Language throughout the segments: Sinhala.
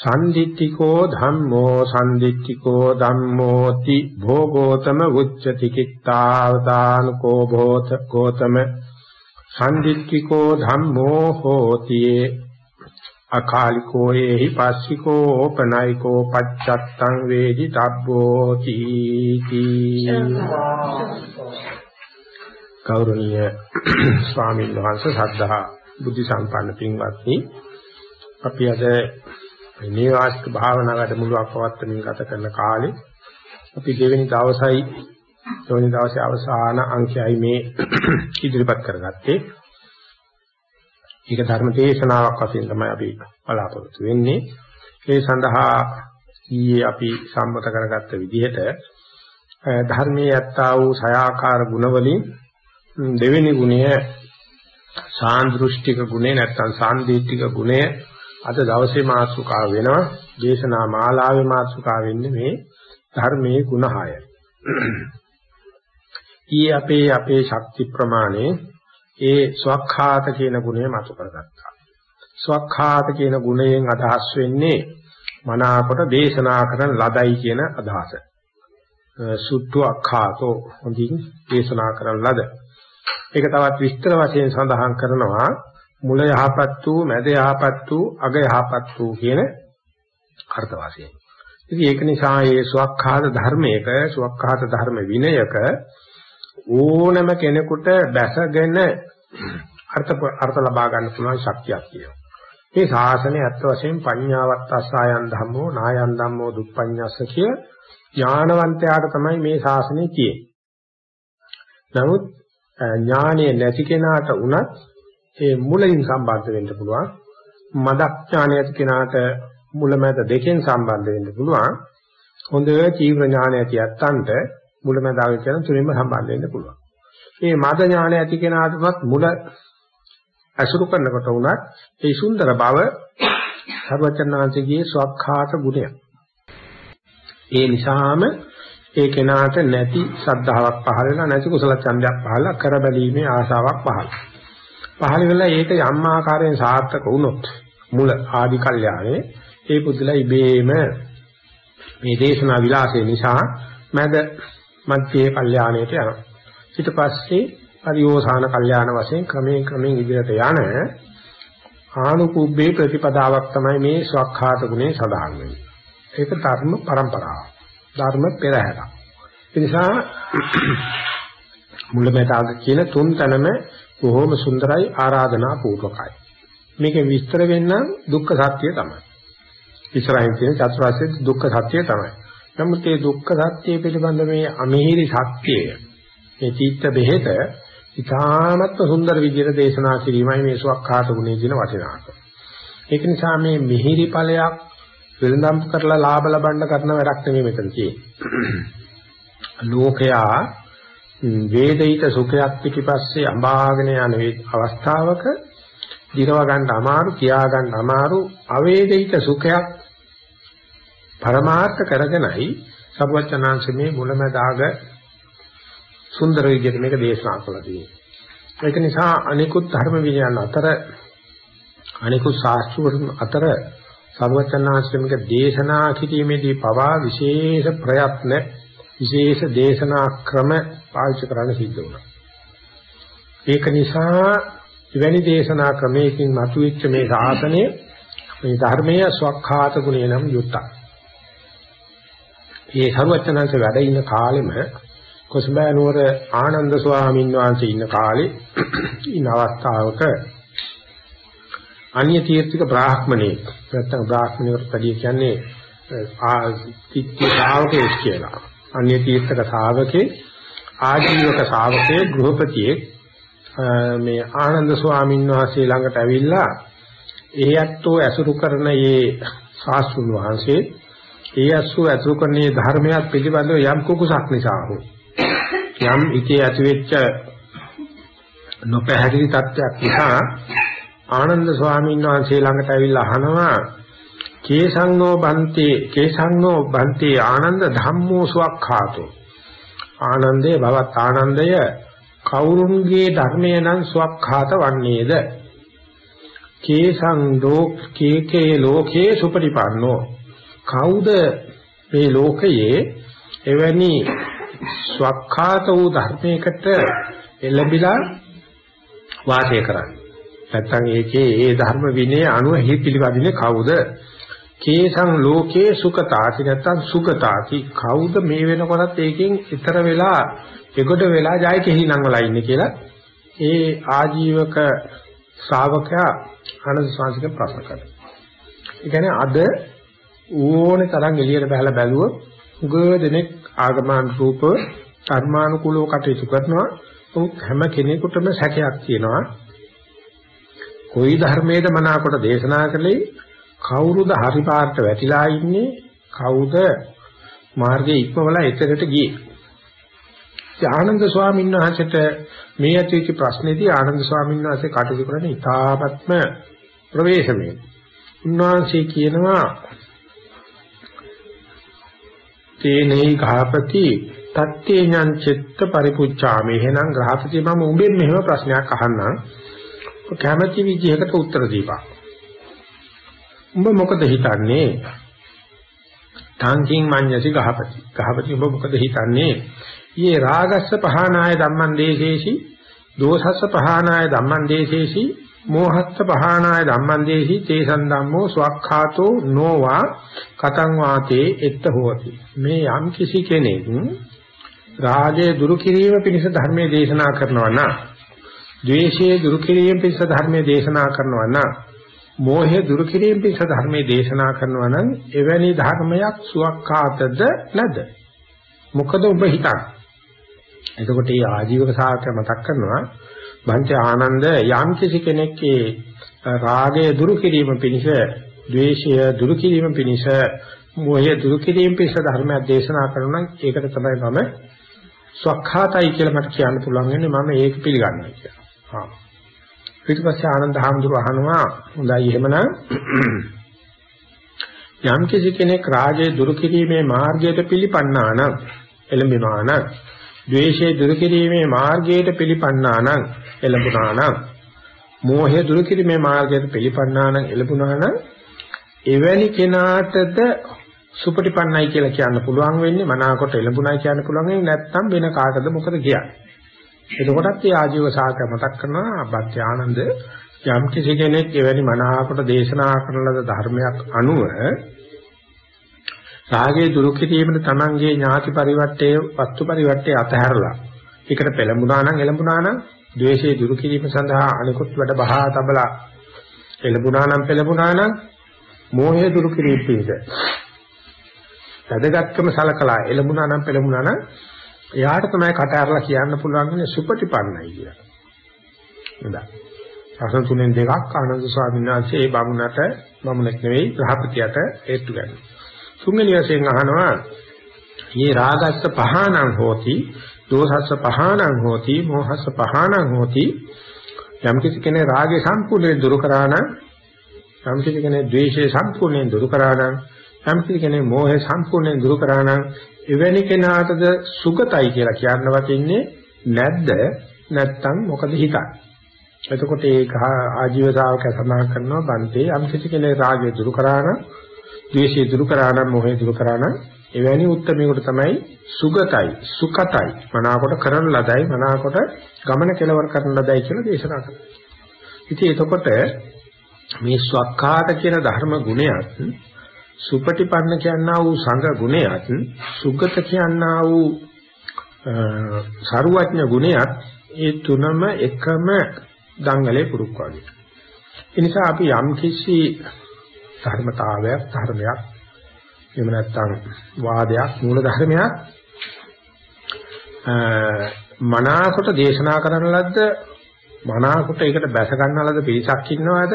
සම්දිත්තිකෝ ධම්මෝ සම්දිත්තිකෝ ධම්මෝති භෝගෝතම උච්චති කිත්තාවදානකෝ භෝත ගෝතම සම්දිත්තිකෝ ධම්මෝ හෝති අකාලිකෝ ඒහි පස්සිකෝ ඕපනයිකෝ පච්චත්තං වේදි තබ්බෝ තීති ගෞරවනීය ස්වාමීන් වහන්සේ සද්ධා බුද්ධ සම්පන්න පින්වත්නි අපි අද නේවාස්ක භාවනා වැඩමුළුවක් පවත්වමින් ගත කරන කාලේ අපි දෙවෙනි දවසයි දෙවෙනි දවසේ අවසාන අංකයයි මේ ඉදිරිපත් කරගත්තේ ඒක ධර්ම දේශනාවක් වශයෙන් තමයි අපි බලාපොරොත්තු වෙන්නේ. ඒ සඳහා ඊයේ අපි සම්මත කරගත්ත විදිහට ධර්මයේ යත්තා වූ සයාකාර ගුණවලින් දෙවෙනි ගුණය සාන්දෘෂ්ටික ගුණය නැත්නම් සාන්දීත්‍තික ගුණය අද දවසේ මාතෘකාව වෙනවා. දේශනා මාලාවේ මාතෘකාව වෙන්නේ මේ ධර්මයේ ගුණ 6යි. ඊයේ අපේ අපේ ශක්ති ප්‍රමාණය ඒ ස්වක්ඛාත කියන ගුණය මතු කරගත්තා. ස්වක්ඛාත කියන ගුණයෙන් අදහස් වෙන්නේ මනාකොට දේශනා කරන ලදයි කියන අදහස. සුද්ධ අක්ඛාතෝ හොඳින් දේශනා කරන ලද. ඒක තවත් විස්තර වශයෙන් සඳහන් කරනවා මුල යහපත් වූ මැද යහපත් වූ අග යහපත් වූ කියන අර්ථ වශයෙන්. ඉතින් ඒක නිසා මේ ස්වක්ඛාත ධර්මයක ස්වක්ඛාත ධර්ම විනයක ඕනම කෙනෙකුට බැසගෙන අර්ථ අර්ථ ලබා ගන්න පුළුවන් ශක්තියක් තියෙනවා. මේ ශාසනය ඇත්ත වශයෙන් පඤ්ඤාවත් අස්සයන් ධම්මෝ නායන් ධම්මෝ දුප්පඤ්ඤස්ස කිය ඥානවන්තයාට තමයි මේ ශාසනය තියෙන්නේ. නමුත් ඥානය නැති කෙනාට උනත් ඒ මුලින් සම්බන්ධ වෙන්න පුළුවන්. මදඥානය ඇති කෙනාට මුලමැද දෙකෙන් සම්බන්ධ වෙන්න පුළුවන්. හොඳ තීව්‍ර ඥානය ඇති ඇත්තන්ට මුලමැද ආග කියන තුනින්ම සම්බන්ධ වෙන්න පුළුවන්. මේ මද ඥාන ඇති කෙනාටවත් මුල අසුරු කරනකොට උනත් ඒ සුන්දර බව සර්වචන්නාංශයේ ස්වක්ඛාත ගුණය. ඒ නිසාම ඒ කෙනාට නැති සද්ධාාවක් පහළ වෙලා නැති කුසල ඡන්දයක් පහළ කර බැලීමේ ආශාවක් පහළ. පහළ වෙලා ඒක යම් ආකාරයෙන් සාර්ථක වුණොත් මුල ආදි කල්යාවේ ඒ පුදුලා ඉබේම මේ දේශනා විලාසය නිසා මැද මධ්‍යේ කල්යාණයට යනවා. ඊට පස්සේ පරිෝසాన කල්යාණ වශයෙන් ක්‍රමයෙන් ක්‍රමයෙන් ඉදිරියට යන ආනුකුබ්බේ ප්‍රතිපදාවක් තමයි මේ ස්වක්ඛාත ගුණේ සදාන් වෙන්නේ. ඒක ධර්ම પરම්පරාව. ධර්ම පෙරහැරක්. ඒ නිසා මුලමෙදාග කියන තුන් තැනම බොහොම සුන්දරයි ආරාධනා පූර්වකයි. මේක විස්තර වෙන්න දුක්ඛ සත්‍ය තමයි. ඉස්සරහින් තියෙන චතුරාර්ය දුක්ඛ සත්‍ය තමයි. නමුත් මේ දුක්ඛ සත්‍ය පිළිබඳ මේ අමිහිරි සත්‍යය මේ චීත්ත බෙහෙත ඉතාමත්ම සුන්දර විදිහට දේශනා කිරීමයි මේ සුවක්ඛාත ගුණය කියන වචනාංශය. ඒක නිසා මේ මිහිරි ඵලයක් වෙනදම් කරලා ලාභ ලබන්න කරන වැඩක් නෙමෙයි මෙතන තියෙන්නේ. ලෝකයා වේදිත සුඛයක් පිටිපස්සේ අඹාගෙන යන අවස්ථාවක දිරව ගන්න අමාරු, කියා ගන්න අමාරු අවේදිත සුඛයක් පරමාර්ථ කරගෙනයි සර්වචනාංශ මේ මුලමදාග සුන්දර විදිහට මේක දේශනා කළා තියෙන්නේ. ඒක නිසා අනිකුත් ධර්ම විනයන් අතර අනිකුත් ශාස්ත්‍රවල අතර සර්වචනාංශමික දේශනා කිරීමේදී පවා විශේෂ ප්‍රයත්න විශේෂ දේශනා ක්‍රම පාවිච්චි කරන්න සිද්ධ වුණා. ඒක නිසා එවැනි දේශනා ක්‍රමයකින් මතුවෙච්ච මේ සාසනය මේ ධර්මයේ ස්වකහාත ගුණය නම් යුක්තයි. මේ සර්වචනංශ වැඩ ඉන්න කාලෙම කොසඹෑ නුවර ආනන්ද ස්වාමීන් වහන්සේ ඉන්න කාලේ ඉන්න අවස්ථාවක අන්‍ය තීර්ථික බ්‍රාහ්මණයෙක් නැත්නම් බ්‍රාහ්මණයෙකුට පැදී කියන්නේ ආතිත්‍ය ශ්‍රාවකයෙක් කියලා. අන්‍ය තීර්ථක ශ්‍රාවකේ ආජීවක ශ්‍රාවකේ ගෘහපතියෙක් මේ ආනන්ද ස්වාමීන් වහන්සේ ළඟට ඇවිල්ලා ඒ ඇත්තෝ ඇසුරු කරන මේ ශාස්ත්‍රුන් වහන්සේ ඒ ඇසු ඇසුරු කරන ධර්මයක් පිළිබඳව යම් කුකුසක් නිසා හෝ යම් ඉතේ ඇතිවෙච්ච නොපැහැදිලි තත්ත්වයක් නිසා ආනන්ද ස්වාමීන් වහන්සේ ළඟට ඇවිල්ලා අහනවා කේසංනෝ බන්තේ කේසංනෝ බන්තේ ආනන්ද ධම්මෝ සුවක්ඛාතෝ. ආනන්දේ භවත් ආනන්දය කවුරුන්ගේ ධර්මය නම් සුවක්ඛාත වන්නේද? කේසං ලෝක කේකේ ලෝකේ සුපරිපන්නෝ කවුද මේ ලෝකයේ එවැනි ස්වක්ඛාත වූ ධර්මයකට එළඹිලා වාසය කරන්නේ? නැත්තම් ඒකේ ඒ ධර්ම විනය අනුව හි පිළිපදින්නේ කවුද? කේසං ලෝකේ සුඛතාති නැත්තම් සුඛතාති කවුද මේ වෙනකොටත් ඒකෙන් ඈතර වෙලා එගොඩ වෙලා ජය කෙහිණන් වල ඉන්නේ කියලා ඒ ආජීවක ශ්‍රාවකයා ආනන්ද ස්වාමීක ප්‍රශ්න කරනවා. ඒ කියන්නේ අද ඕනේ තරම් එළියට බහලා බැලුවොත් උගදෙනෙක් ආගමන රූප කර්මානුකූලව කටයුතු කරනවා. හැම කෙනෙකුටම සැකයක් තියෙනවා. කොයි ධර්මයේද මනාකොට දේශනා කළේ කවුරුද හරි පාර්ථ වැටිලා ඉන්නේ? කවුද? මාර්ගයේ ඉක්මවලා එතරට ගියේ. ආනන්ද ස්වාමීන් වහන්සේට මේ ඇතිවෙච්ච ප්‍රශ්නේදී ආනන්ද ස්වාමීන් වහන්සේ කටයුතු කරන ඉතාමත්ම ප්‍රවේශමේ උන්වහන්සේ කියනවා තේනේ ගහපති තත්තේ ඥාන චිත්ත පරිපුච්ඡාමි එහෙනම් ග්‍රහපති මම උඹෙන් මෙහෙම ප්‍රශ්නයක් අහන්නම්. කැමැති විදිහකට උත්තර දීපන්. උඹ මොකද හිතන්නේ? තාංකින් මඤ්ඤසි ගහපති. ගහපති උඹ මොකද හිතන්නේ? ඊයේ රාගස්ස පහනාය ධම්මං දේශේසි, දෝසස්ස පහනාය ධම්මං දේශේසි, මෝහස්ස පහනාය ධම්මං දේශි, තේසන් ධම්මෝ ස්වක්ඛාතෝ නොවා කතං වාතේ එත්ත හෝති. මේ යම් කිසි කෙනෙක් රාගය දුරු කිරීම පිණිස ධර්මයේ දේශනා කරනවා නම් ද්වේෂයේ දුරු කිරීම පිණිස ධර්මයේ දේශනා කරනවා නම් මෝහය දුරු කිරීම පිණිස ධර්මයේ දේශනා කරනවා නම් එවැනි ධර්මයක් සුවක්ඛාතද නැද මොකද ඔබ හිතන්නේ? එතකොට මේ ආජීවක සාහිත්‍ය මතක් කරනවා බංච ආනන්ද යම් කිසි කෙනෙක්ගේ රාගය දුරු කිරීම පිණිස ද්වේෂය දුරු කිරීම පිණිස මොහය දුරු කිරීම පිණිස ධර්මයක් දේශනා කරනවා නම් ඒකට තමයි මම ස්වකහාතයි කියලා මට කියන්න පුළුවන් වෙන්නේ. මම ඒක පිළිගන්නවා කියලා. හා. ඊට පස්සේ ආනන්ද හාමුදුරුව අහනවා හොඳයි එහෙමනම් යම් කිසි කෙනෙක් රාගයේ දුරු කිරීමේ මාර්ගයට පිළිපන්නා නම් එළඹෙනවා නම් ද්වේෂයේ දුරු කිරීමේ මාර්ගයට පිළිපන්නා නම් එළඹුණා නම් මෝහය දුරු කිරීමේ මාර්ගයට පිළිපන්නා නම් එළඹුණා නම් එවැනි කෙනාටද සුපටිපන්නයි කියලා කියන්න පුළුවන් වෙන්නේ මනාකොට එළඹුණයි කියන්න පුළුවන් වෙන්නේ නැත්නම් වෙන කාටද මොකද කියන්නේ? එතකොටත් මේ ආජීව සාකර මතක් කරනවා බත් ආනන්ද යම් කිසි කෙනෙක් එවැනි මනාවකට දේශනා කරන ලද ධර්මයක් අනුව රාගයේ දුරු කිරීමට තමන්ගේ ඥාති පරිවර්තයේ වස්තු පරිවර්තයේ අතහැරලා ඒකට පෙළඹුණා නම් එළඹුණා නම් ද්වේෂයේ දුරු කිරීම සඳහා අනිකුත් වැඩ බහා තබලා එළඹුණා නම් පෙළඹුණා නම් මෝහය දුරු කිරීම පිණිස වැදගත්කම සලකලා එළඹුණා නම් පෙළඹුණා නම් එයාට තමයි කට අරලා කියන්න පුළුවන් ඉන්නේ සුපටිපන්නයි කියලා. හොඳයි. අසන තුනෙන් දෙකක් ආනන්ද ස්වාමීන් වහන්සේ ඒ බමුණට බමුණෙක් නෙවෙයි ග්‍රහපතියට හේතු ගන්න. තුන්වෙනි වශයෙන් අහනවා "යේ රාගස්ස පහානං හෝති, දෝසස්ස පහානං හෝති, මෝහස්ස පහානං හෝති" යම් කිසි කෙනෙක් රාගය සම්පූර්ණයෙන් දුරු කරා නම් යම් කිසි කෙනෙක් ද්වේෂය සම්පූර්ණයෙන් දුරු කරා නම් යම් කිසි කෙනෙක් මෝහය සම්පූර්ණයෙන් දුරු කරා නම් එවැනි කෙනාටද සුගතයි කියලා කියන්න වටින්නේ නැද්ද? නැත්තම් මොකද හිතන්නේ? එතකොට ඒ ආජීව ශාවක සමාන කරනවා බන්තේ. යම් කිසි කෙනෙක් රාගය දුරු කරා නම් ද්වේෂය දුරු කරා නම් මොහය දුරු කරා නම් එවැනි උත්තරමයකට තමයි සුගතයි සුඛතයි මනාකොට කරන ලදයි මනාකොට ගමන කෙලවර කරන ලදයි කියලා දේශනා කරනවා. ඉතින් එතකොට මේ ස්වක්ඛාත කියන ධර්ම ගුණයත් සුපටිපන්න කියනා වූ සංඝ ගුණයත් සුගත කියනා වූ සරුවඥ ගුණයත් ඒ තුනම එකම දංගලේ පුරුක් වගේ. ඒ නිසා අපි යම් කිසි ධර්මතාවයක් ධර්මයක් එහෙම නැත්නම් වාදයක් මූල ධර්මයක් මනාකොට දේශනා කරන ලද්ද මනාකොට ඒකට බැස ගන්නලද පිරිසක් ඉන්නවද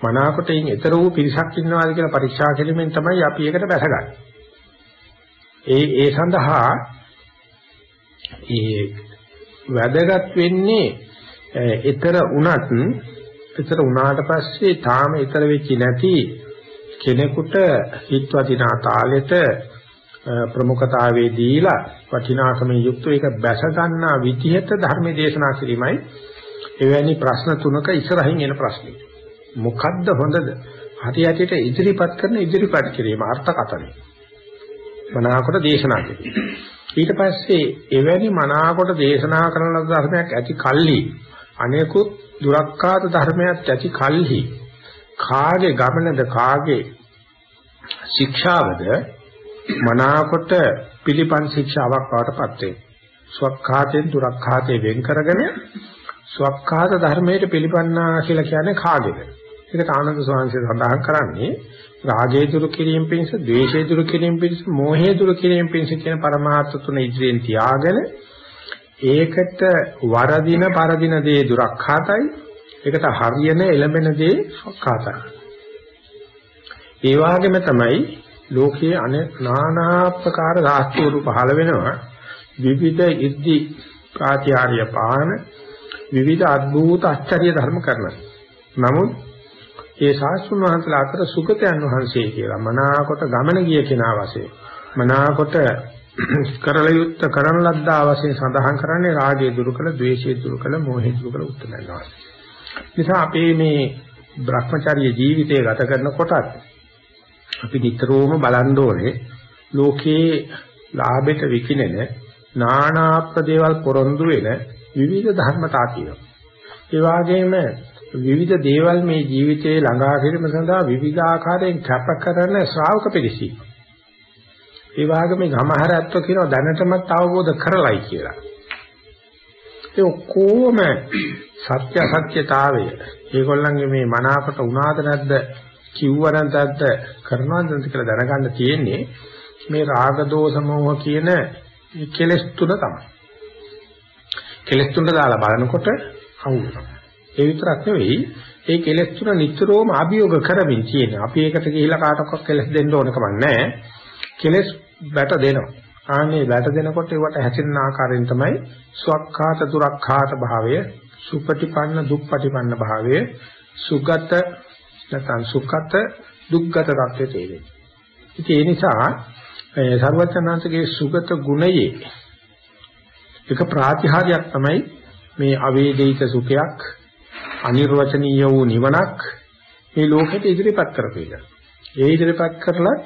මනාකොට ඉන් ඊතර වූ පිරිසක් ඉන්නවද කියලා පරීක්ෂා කිරීමෙන් තමයි අපි ඒකට බැසගන්නේ. ඒ ඒ සඳහා ඒ වැදගත් වෙන්නේ ඊතර උනත් ඊතර උනාට පස්සේ තාම ඊතර වෙච්චි නැති කෙනෙකුට හිත වදිනා තාලෙට ප්‍රමුඛතාවයේ දීලා වටිනාකමේ යුක්ත ඒක බැස ගන්නා විදිහට ධර්ම දේශනා කිරීමයි එවැනි ප්‍රශ්න තුනක ඉස්සරහින් එන ප්‍රශ්නේ. මොකද්ද හොඳද? හරියටට ඉදිරිපත් කරන ඉදිරිපත් කිරීම අර්ථකථනය. මනාකොට දේශනා කිරීම. ඊට පස්සේ එවැනි මනාකොට දේශනා කරන ලද ධර්මයක් ඇති කල්හි අනේකුත් දුරක්කාත ධර්මයක් ඇති කල්හි කාගේ ගමනද කාගේ ශික්ෂාවද මනාකොට පිළිපන් ශික්ෂාවක් බවටපත් වේ. ස්වක්ඛාතෙන් දුරක්ඛාතේ වෙන් කරගෙන ස්වක්ඛාත ධර්මයට පිළිපන්නා කියලා කියන්නේ කාගේද? ඒකට ආනන්ද සෝංශය සඳහන් කරන්නේ රාගය දුරු කිරීම පිණිස, ද්වේෂය දුරු කිරීම පිණිස, මෝහය දුරු කිරීම පිණිස කියන પરමාර්ථ තුන ඉදිරියෙන් තියාගෙන ඒකට වරදින පරදින දේ දුරක්ඛාතයි, ඒකට හරියන එළඹෙන දේ සක්ඛාතයි. ඒ වගේම තමයි ලෝකයේ අනානා ප්‍රකාර රාජ්‍යවරු පහළ වෙනවා. විවිධ ඉද්දි ප්‍රාතිහාර්ය පාන විවිධ අද්භූත අච්චරිය ධර්ම කරනවා. නමුත් ඒ ශාස්ත්‍රඥ වහන්සේලා අතර සුගතයන් වහන්සේ කියලා මනාකොට ගමන ගිය කෙනා වශයෙන් මනාකොට කරල යුත්ත කරන ලද්දා වශයෙන් සඳහන් කරන්නේ රාගය දුරු කළ, ද්වේෂය දුරු කළ, මෝහය දුරු කළ උත්තරයන් වහන්සේ. නිසා අපේ මේ Brahmacharya ජීවිතය ගත කරනකොටත් අපි නිතරම බලන්න ඕනේ ලෝකේ ලාභයට විකිනෙන නානා ප්‍රදේවල් පොරොන්දු වෙන විවිධ ධර්මතා තියෙනවා. ඒ වගේම විවිධ දේවල් මේ ජීවිතේ ළඟා කිරීම සඳහා විවිධාකාරයෙන් කැප කරන ශ්‍රාවක පිරිසි. ඒ වගේම ගමහරත්ව කියනවා දැනටමත් අවබෝධ කරලයි කියලා. ඒ ඔක්කොම සත්‍ය සත්‍යතාවය ඒගොල්ලන්ගේ මේ මනාපට උනාද නැද්ද කිව්වනම් නැද්ද කරනවද නැද්ද කියලා දැනගන්න තියෙන්නේ මේ රාග දෝෂ මොහ කියන කෙලස් තුන තමයි. කෙලස් තුනට දාලා බලනකොට අවු ඒ විතරක් නෙවෙයි ඒ කෙලස් තුන නිතරම අභියෝග කරමින් තියෙනවා. අපි ඒකට ගිහිලා කාටවත් කෙලස් දෙන්න ඕන කමක් නැහැ. කෙලස් බැට දෙනවා. ආන්නේ බැට දෙනකොට ඒවට හැසිරෙන ආකාරයෙන් තමයි ස්වක්ඛාත දුරක්ඛාත භාවය, සුපටිපන්න දුක්පටිපන්න භාවය, සුගත නැත්නම් සුඛත දුක්ගත තත්ත්වයේ තේරෙන්නේ. ඉතින් ඒ නිසා සර්වචනාංශගේ සුගත ගුණයේ එක ප්‍රාතිහාර්යයක් තමයි මේ අවේදිත සුඛයක් අනිර්වචනීය වූ නිවනක් මේ ලෝකෙට ඉදිරිපත් කරපේක. ඒ ඉදිරිපත් කරලා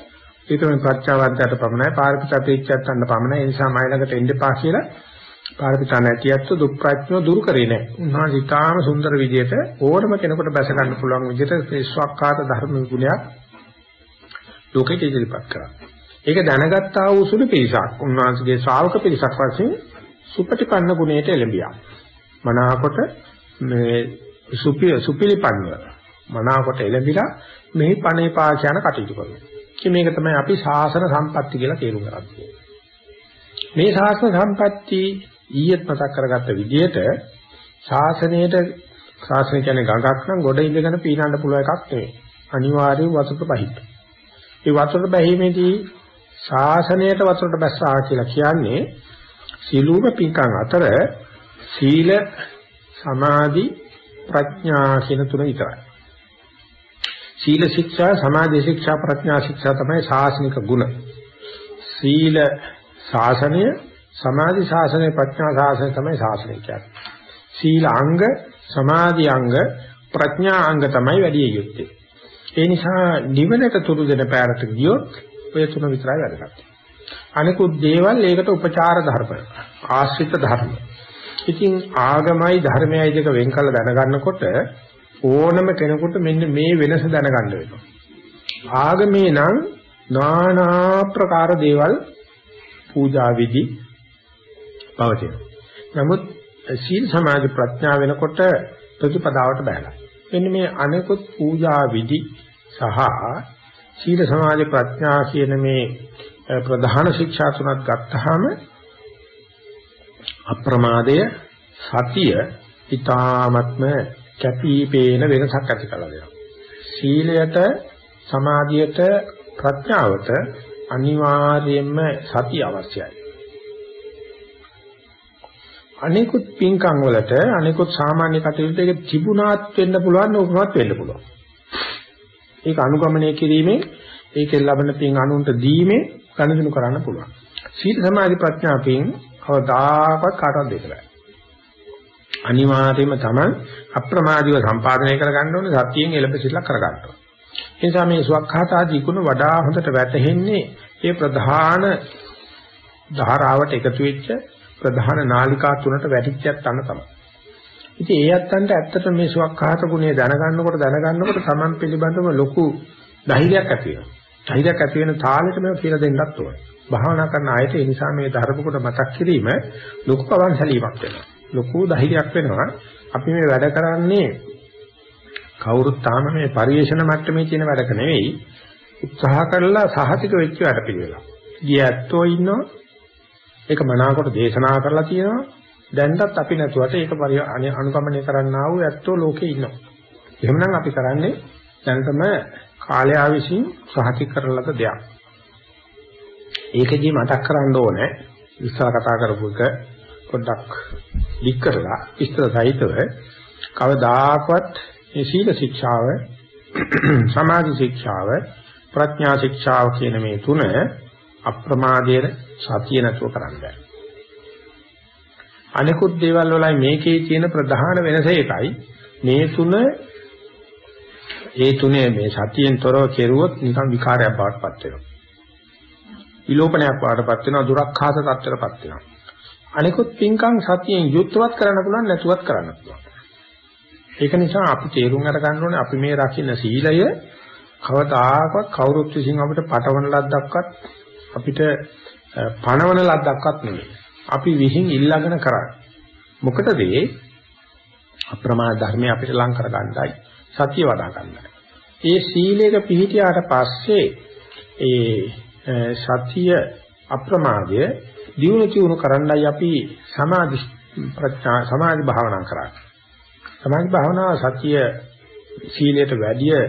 ඒක මේ ප්‍රත්‍යාවන්තයට පමණයි පාරිපිතා තීච්ඡයන්ට පමණයි ඒ නිසා මයි ළඟට එන්න එපා කියලා පාරිපිතා නැතිවත් දුක්ප්‍රඥෝ දුරු කරේ නැහැ. උන්වහන්සේ ඊටාම සුන්දර විදිහට ඕනම කෙනෙකුට බැස ගන්න පුළුවන් විදිහට මේ ස්වක්කාත ධර්ම ගුණයක් ලෝකෙට ඉදිරිපත් කරා. ඒක දැනගත්තා වූ සුළු පිරිසක් උන්වහන්සේගේ ශ්‍රාවක පිරිසක් වශයෙන් සුපටිපන්න ගුණයට එළඹියා. මනාකොට මේ සුපිය සුපිලිපන්න මනාකොට එළඹිලා මෙහි පණේ පාචයන කටයුතු කරනවා. ඉතින් මේක තමයි අපි ශාසන සම්පatti කියලා තේරුම් ගන්නේ. මේ ශාසන සම්පatti ඊයේත් මතක් කරගත්ත විදිහට ශාසනයේට ශාසනය කියන්නේ ගඟක් නම් ගොඩ ඉඳගෙන පීනන්න පුළුවන් එකක් නෙවෙයි. අනිවාර්යයෙන් වතුරට බහින්න. ඒ වතුරට බැහිමේදී ශාසනයට වතුරට බැස්සා කියලා කියන්නේ සීලූප පිංකම් අතර සීල සමාධි ප්‍රඥා කියන තුන විතරයි. සීල ශික්ෂා, සමාධි ශික්ෂා, ප්‍රඥා ශික්ෂා තමයි ශාසනික ගුණ. සීල ශාසනය, සමාධි ශාසනය, ප්‍රඥා ශාසනය තමයි ශාසනය කියන්නේ. සීල අංග, සමාධි අංග, ප්‍රඥා අංග තමයි වැඩි යුත්තේ. ඒ නිසා නිවනට තුරු දෙන පැරට ගියොත් ඔය තුන විතරයි වැඩගත්. අනිකුත් දේවල් ඒකට උපචාර ධර්ම, ආශ්‍රිත ධර්ම. ඉතින් ආගමයි ධර්මයයි දෙක වෙන් කළ දැනගන්නකොට ඕනම කෙනෙකුට මෙන්න මේ වෙනස දැනගන්න වෙනවා. ආගමේ නම් নানা ප්‍රකාර දේවල් පූජා විදි පවතින. නමුත් සීල සමාධි ප්‍රඥා වෙනකොට ප්‍රතිපදාවට බහැලා. මෙන්න මේ අනෙකුත් පූජා විදි සහ සීල සමාධි ප්‍රඥා කියන මේ ප්‍රධාන ශික්ෂා තුනක් ගත්තාම අප්‍රමාදය සතිය ඊ타ත්ම කැපිපේන වෙනසක් ඇති කළ දෙනවා. සීලයට සමාධියට ප්‍රඥාවට අනිවාර්යයෙන්ම සතිය අවශ්‍යයි. අනිකුත් පින්කම් වලට අනිකුත් සාමාන්‍ය කටයුතු දෙක තිබුණාත් වෙන්න පුළුවන් නොවුණාත් වෙන්න පුළුවන්. ඒක අනුගමනය කිරීමෙන් ඒකෙන් ලබන පින් අනුන්ට දීමේ ගණනු කරන්න පුළුවන්. සීල සමාධි ප්‍රඥා පින් කවදාකවත් කාටවත් දෙන්න බෑ. අනිවාර්යයෙන්ම තමයි අප්‍රමාදීව සම්පාදනය කරගන්න ඕනේ සතියෙන් එළඹ සිටලා කරගන්න ඕනේ. ඒ නිසා මේ සුවක්ඛාත ආදී ගුණ වඩා හොඳට වැටහෙන්නේ මේ ප්‍රධාන ධාරාවට එකතු වෙච්ච ප්‍රධාන නාලිකා තුනට වැටිච්චත් තන තමයි. ඉතින් ඒ යත්තන්ට ඇත්තට මේ සුවක්ඛාත ගුණය දැනගන්නකොට දැනගන්නකොට Taman පිළිබඳව ලොකු ධෛර්යයක් ඇති වෙනවා. ධෛර්යයක් ඇති වෙන තාලෙට මේක කියලා දෙන්නත් ඕනේ. භාවනා කරන අයට ඒ නිසා මේ ධර්ම කොට මතක් කිරීම ලොකු පවන්සලීමක් වෙනවා. ලොකු ධෛර්යයක් වෙනවා. අපි මේ වැඩ කරන්නේ කවුරුත් තාම මේ පරිේශන මට්ටමේ තියෙන වැඩක නෙවෙයි. උත්සාහ කරලා සහතික වෙච්ච වැඩ පිළිවෙලක්. ගිය ඇත්තෝ ඉන්නවා. ඒක මනාවකට දේශනා කරලා තියෙනවා. දැන්වත් අපි නැතුවට ඒක අනුගමනය කරන්නා වූ ඇත්තෝ ලෝකේ ඉන්නවා. එහෙමනම් අපි කරන්නේ දැනටම කාලය ආවිසින් සහතික කරලද දෙයක්. ඒකදී මතක් කරන්න ඕනේ ඉස්සර කතා කරපු එක පොඩ්ඩක් ලික් කරලා ඉස්තර සහිතව කවදාකවත් මේ සීල ශික්ෂාව සමාධි ශික්ෂාව ප්‍රඥා ශික්ෂාව කියන මේ තුන අප්‍රමාදයේ සතිය නැතුව කරන්න බෑ. අනිකුත් දේවල් වලයි මේකේ තියෙන ප්‍රධාන වෙනස ඒකයි. මේ තුන ඒ තුනේ මේ සතියෙන් තොරව කෙරුවොත් නිකන් විකාරයක් බවට පත් වෙනවා. විලෝපනයක් බවටපත් වෙනවා දුරක්ඛාත තත්ත්වයටපත් වෙනවා. අනිකුත් පින්කම් සතියෙන් යුක්තවත් කරන්න පුළුවන් නැතුවත් කරන්න පුළුවන්. ඒක නිසා අපි තේරුම් අරගන්න ඕනේ අපි මේ රකින්න සීලය කවදාකවත් කවුරුත් විසින් අපිට පටවන ලද්දක්වත් අපිට පණවන ලද්දක්වත් නෙවෙයි. අපි විහිං ඉල්ලාගෙන කරන්නේ. මොකටද ඒ අප්‍රමාද ධර්මය අපිට ලං කර ගන්නයි සතිය වඩා ගන්නයි. ඒ සීලයක පිහිටියාට පස්සේ ඒ සතිය අප්‍රමාදය දියුණු චුණු කරන්නයි අපි සමාධි ප්‍රඥා සමාධි භාවනා කරන්නේ. සමාධි භාවනාව සතිය සීලයට වැඩිය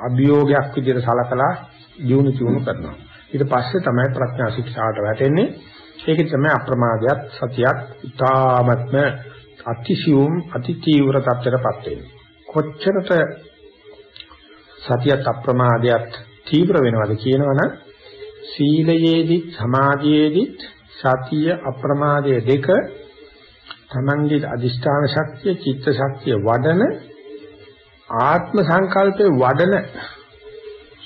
අභියෝගයක් විදිහට සලකලා දියුණු චුණු කරනවා. ඊට පස්සේ තමයි ප්‍රඥා ශික්ෂාවට වැටෙන්නේ. ඒකේ තමයි අප්‍රමාදයක් සතියක් ඊ타ත්ම අතිසියුම් අති තීව්‍ර තත්ත්වයටපත් වෙන්නේ. කොච්චරට සතියත් අප්‍රමාදයක් තීව්‍ර වෙනවද කියනවනම් සීලයේදී සමාධියේදී සතිය අප්‍රමාදය දෙක තමන්ගේ අදිෂ්ඨාන ශක්තිය චිත්ත ශක්තිය වඩන ආත්ම සංකල්පේ වඩන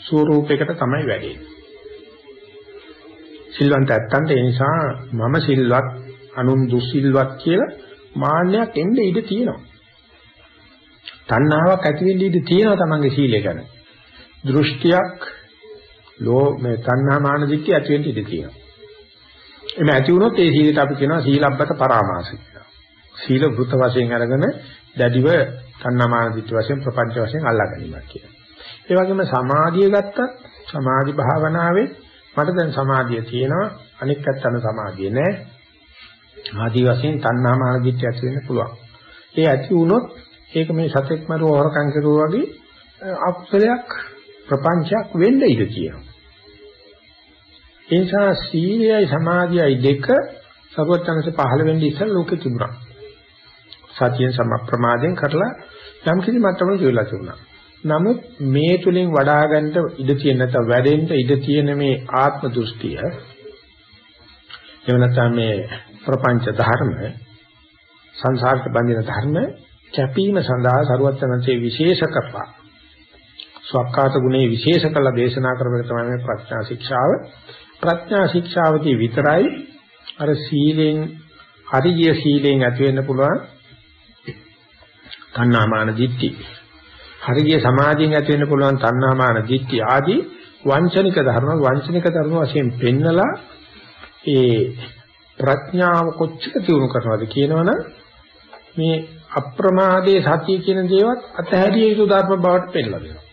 ස්වરૂපයකට තමයි වැඩෙන්නේ සිල්වන්ත ඇත්තන්ට ඒ නිසා මම සිල්වත් අනුන් දුසිල්වත් කියලා මාන්නයක් එන්න ඉඩ තියෙනවා. තණ්හාවක් ඇති වෙන්න ඉඩ තියෙනවා තමන්ගේ සීලය ගැන. දෘෂ්ටියක් ලෝ මේ තණ්හා මාන දිට්ඨිය ඇති වෙන්න ඉඩ තියෙනවා. එමෙ ඇති වුණොත් ඒ සීලයට අපි කියනවා සීලබ්බත පරාමාස කියලා. සීල වෘත වශයෙන් අරගෙන දැඩිව තණ්හා මාන දිට්ඨිය වශයෙන් ප්‍රපංච වශයෙන් අල්ලා ගැනීමක් කියලා. ඒ වගේම සමාධිය ගත්තත් සමාධි භාවනාවේ මට දැන් සමාධිය තියෙනවා අනික් පැත්තන සමාධිය නෑ ආදී වශයෙන් තණ්හා මාන දිට්ඨිය ඇති වෙන්න පුළුවන් ඒ ඇති වුණොත් ඒක මේ සතෙක් මරුව හොරකම් කරුවා වගේ අකුසලයක් ප්‍රපංචයක් වෙන්න ඉඩ තියෙනවා. ඒ නිසා සීලයයි සමාධියයි දෙක සර්වඥංශ පහළ වෙන්නේ ඉස්සෙල් ලෝකෙ තිබුණා. සතියෙන් සමප්‍රමාදයෙන් කරලා යම් කිසි මට්ටමක ජීවිලා තිබුණා. නමුත් මේ තුලින් වඩා ගන්නට ඉඩ තියෙන නැත්නම් වැඩෙන්න ඉඩ තියෙන මේ ආත්ම දෘෂ්ටිය එහෙම නැත්නම් මේ ප්‍රපංච ධර්ම සංසාරට බැඳින ධර්ම කැපීම සඳහා සරුවචනන්සේ විශේෂ කරලා ස්වක්කාත ගුණේ විශේෂ කළ දේශනා කරපු තමයි මේ ප්‍රඥා ශික්ෂාව ප්‍රඥා ශික්ෂාවදී විතරයි අර සීලෙන් හරිය සීලෙන් ඇති වෙන්න පුළුවන් තණ්හාමාන දිට්ඨි හරිය සමාධියෙන් ඇති වෙන්න පුළුවන් තණ්හාමාන දිට්ඨි ආදී වංචනික ධර්ම වංචනික ධර්ම වශයෙන් පෙන්නලා ඒ ප්‍රඥාව කොච්චර දියුණු කරනවද කියනවනම් මේ අප්‍රමාදයේ සතිය කියන දේවත් අතහැරිය යුතු ධර්ම බවට පෙන්නලා දෙනවා.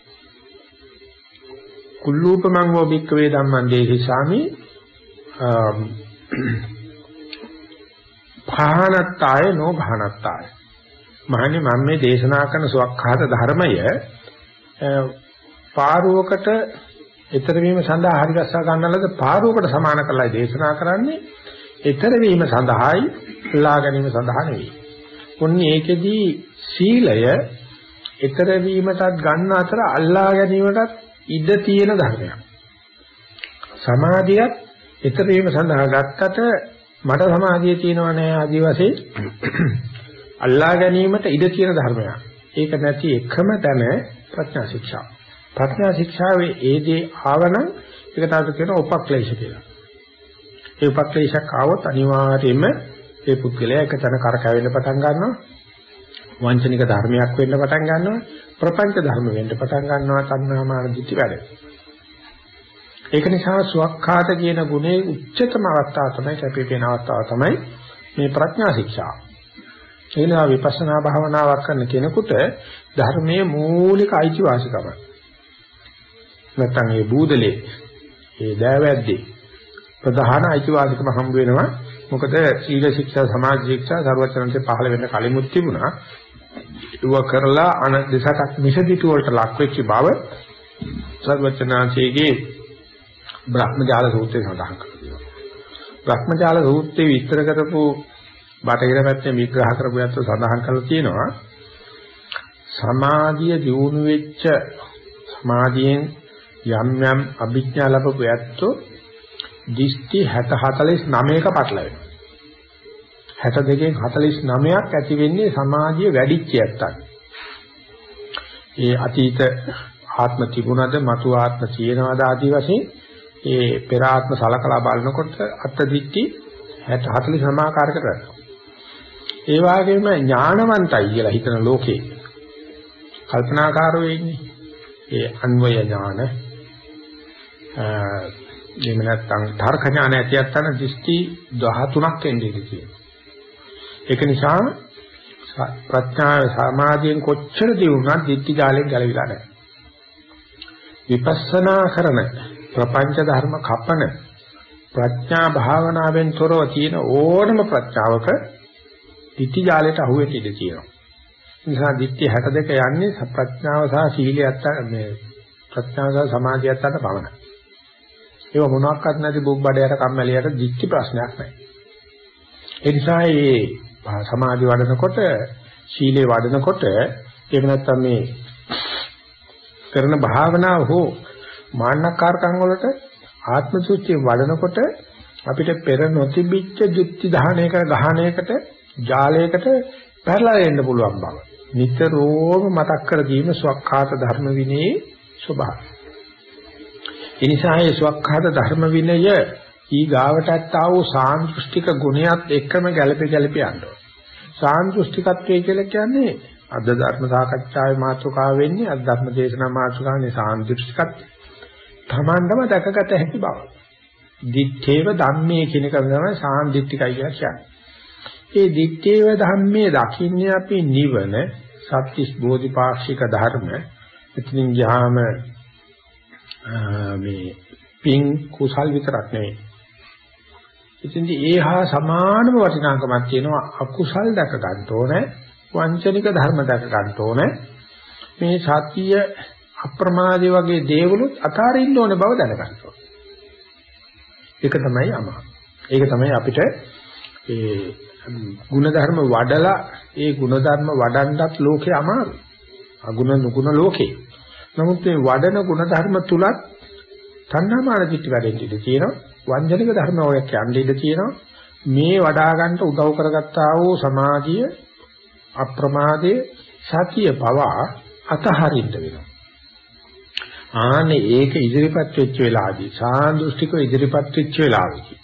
කුල්ලූපමං වෝ භික්කවේ ධම්මං දේහිසාමි භානත්තාය නෝ භානත්තාය මහන්නේ මම මේ දේශනා කරන සුවක්ඛාත ධර්මය පාරුවකට ඊතර වීම සඳහා හරි ගස්සා ගන්නලද පාරුවකට සමාන කරලා දේශනා කරන්නේ ඊතර වීම සඳහායි ලා ගැනීම සඳහා නෙවෙයි. ඔන්නේ ඒකෙදී සීලය ඊතර වීමටත් ගන්න අතර අල්ලා ගැනීමටත් ඉඩ තියෙන ධර්මයක්. සමාධියත් ඊතර වීම සඳහා ගත්තට මට සමාධිය තියෙනව නෑ ආදි වශයෙන් අල්ලා ගැනීමට ඉඩ තියෙන ධර්මයක්. ඒක නැති එකම තැන ප්‍රඥා ශික්ෂා. ප්‍රඥා ශික්ෂාවේ ඒ දේ ආවනම් ඒක තමයි කියන උපක්ලේශ කියලා. ඒ උපක්ලේශයක් ආවොත් අනිවාර්යයෙන්ම ඒ පුද්ගලයා එක තැන කරකැවෙන්න පටන් ගන්නවා. වංචනික ධර්මයක් වෙන්න පටන් ගන්නවා. ප්‍රපංච ධර්ම වෙන්න පටන් ගන්නවා. තණ්හාමාන දිටි වැඩ. ඒක නිසා සුවක්ඛාත කියන ගුණේ උච්චතම අවස්ථාව තමයි කැපිපෙන අවස්ථාව තමයි මේ ප්‍රඥා ශික්ෂා. එනවා විපස්සනා භාවනාවක් කරන කෙනෙකුට ධර්මයේ මූලික අයිතිවාසිකම. නැත්තම් ඒ බූදලේ ඒ දෑවැද්දේ ප්‍රධාන අයිතිවාසිකම හම්බ වෙනවා. මොකද සීල ශික්ෂා සමාධි ශික්ෂා සර්වචනන්සේ පහළ වෙන්න කලිමුත් තිබුණා. ඒව කරලා අන දෙසටක් මිසදිතු වලට ලක් වෙච්ච බව සර්වචනන්සේගේ බ්‍රහ්මජාල සූත්‍රයේ සඳහන් කරනවා. බ්‍රහ්මජාල සූත්‍රයේ විස්තර කරපු බටහිර පැත්තේ විග්‍රහ කරපු යත් සඳහන් කරලා තියෙනවා සමාධිය දියුණු වෙච්ච සමාධියෙන් යම් යම් අභිඥා ලැබපු යත්තෝ දිස්ති 60 49ක පටලවෙනවා 62කින් 49ක් ඇති වෙන්නේ සමාධිය වැඩිච්ච යත්තක් ඒ අතීත ආත්ම තිබුණද මතු ආත්ම තියෙනවද ආදී වශයෙන් ඒ පෙර ආත්ම සලකලා බලනකොට අත්දਿੱටි 60 40 සමාකාරයකට වෙනවා ඒ වගේම ඥානවන්තයි කියලා හිතන ලෝකේ කල්පනාකාරෝ වෙන්නේ. ඒ අන්වය ඥාන එහෙම නැත්නම් තර්ක ඥාන ඇතියත් තන දෘෂ්ටි 13ක් එන්නේ කියනවා. ඒක නිසා ප්‍රඥා සමාධියෙන් කොච්චර දියුණුවත් දිට්ඨි ජාලයෙන් ගැලවිලා නැහැ. විපස්සනා කරන ප්‍රපංච ධර්ම කපන ප්‍රඥා භාවනාවෙන් තොරව තියෙන ඕනම ප්‍රඥාවක ditthi ජාලයට අහුවෙන්න ඉඩ තියෙනවා. නිසා ditthi 62 යන්නේ ප්‍රඥාව සහ සීලය අත්ත මේ ප්‍රඥාව සහ සමාධිය අත්තට පමණයි. ඒක මොනවාක්වත් නැති බුබ්බඩයට කම්මැලියට ditthi ප්‍රශ්නයක් නැහැ. ඒ නිසා මේ සමාධි වඩනකොට සීලේ වඩනකොට එහෙම නැත්නම් මේ කරන භාවනාව හෝ මාන්නකාරකම් වලට ආත්ම සුචි වඩනකොට අපිට පෙර නොතිබිච්ච ජුක්ති දහණයක ගහණයකට ජාලයකට පැරලා එන්න පුළුවන් බව. නිතරම මතක් කර දීම ස්වකහාත ධර්ම විනයේ ස්වභාවය. ඒ නිසා මේ ස්වකහාත ධර්ම විනය ඊ ගාවටත් ආ වූ සාන්දෘෂ්ටික ගුණයත් එක්කම ගැළපෙ ගැළපෙ යනවා. සාන්දෘෂ්ටිකත්වය කියලා කියන්නේ අද ධර්ම සාකච්ඡාවේ මාතෘකාව වෙන්නේ අද ධර්ම දේශනා මාතෘකාවේ සාන්දෘෂ්ටිකත්වය. තමන්ටම දැකගත හැකි බව. දිත්තේව ධම්මේ කියන එක තමයි සාන්දිටිකයි කියලා කියන්නේ. ඒ දිත්තේව ධම්මේ දකින්නේ අපි නිවන සත්‍තිස් බෝධිපාක්ෂික ධර්ම එතනින් ගියාම මේ පින් කුසල් විතරක් නෙවෙයි. ඉතින්දී ඒ හා සමානම වටිනාකමක් තියෙනවා අකුසල් දැක ගන්න ඕනේ වංචනික ධර්ම දැක ගන්න ඕනේ මේ සත්‍ය අප්‍රමාදී වගේ දේවලුත් අතාරින්න ඕනේ බව දැනගන්න ඕනේ. ඒක තමයි අමා. ඒක තමයි අපිට ඒ ಗುಣධර්ම වඩලා ඒ ಗುಣධර්ම වඩන්නත් ලෝකේ අමාරුයි. අගුණ නුගුණ ලෝකේ. නමුත් මේ වඩන ಗುಣධර්ම තුලත් තණ්හාමාන චිත්ත වැඩෙන්න ඉඩ තියෙනවා. වංජනික ධර්ම ඔයක් යන්න ඉඩ තියෙනවා. මේ වඩා ගන්නට උදව් කරගත්තා වූ සමාධිය අප්‍රමාදයේ සතිය පවා අතහරින්න වෙනවා. ආනේ ඒක ඉදිරිපත් වෙච්ච වෙලාවදී සාන්දෘෂ්ටිකව ඉදිරිපත් වෙච්ච වෙලාවදී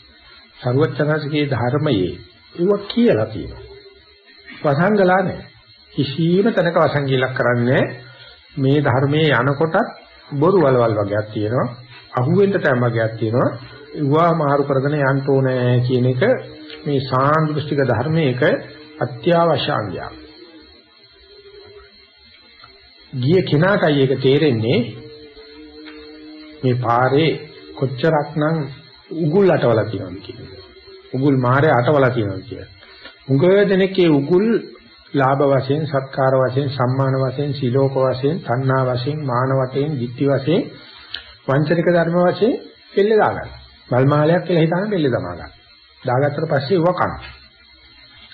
සරුවචනසිකේ ධර්මයේ ඒවා කියලා තියෙනවා. වසංගලා නැහැ. කිසියම් තැනක වසංගීලක් කරන්නේ මේ ධර්මයේ යනකොටත් බොරු වලවල් වගේක් තියෙනවා. අහුවෙන්න තැන් වගේක් තියෙනවා. ඒවා මාරු කරගෙන යන්න ඕනේ කියන එක මේ සාන්දෘෂ්ටික ධර්මයක අත්‍යවශ්‍ය අංගයක්. ගිය කෙනාටයි ඒක තේරෙන්නේ මේ පාරේ කොච්චරක්නම් උගුල් අටවලා තියෙනවද කියන එක. උගුල් මාරේ අටවලා තියෙනවා කියලා. උගව දෙනකේ උගුල් ලාභ වශයෙන්, සත්කාර වශයෙන්, සම්මාන වශයෙන්, සීලෝක වශයෙන්, තණ්හා වශයෙන්, මාන වශයෙන්, ditthi වශයෙන්, වංචනික ධර්ම වශයෙන් දෙල්ල දාගන්න. බල්මාලයක් කියලා හිතාන දෙල්ල දමා ගන්න. දාගත්තට පස්සේ ඒව කන.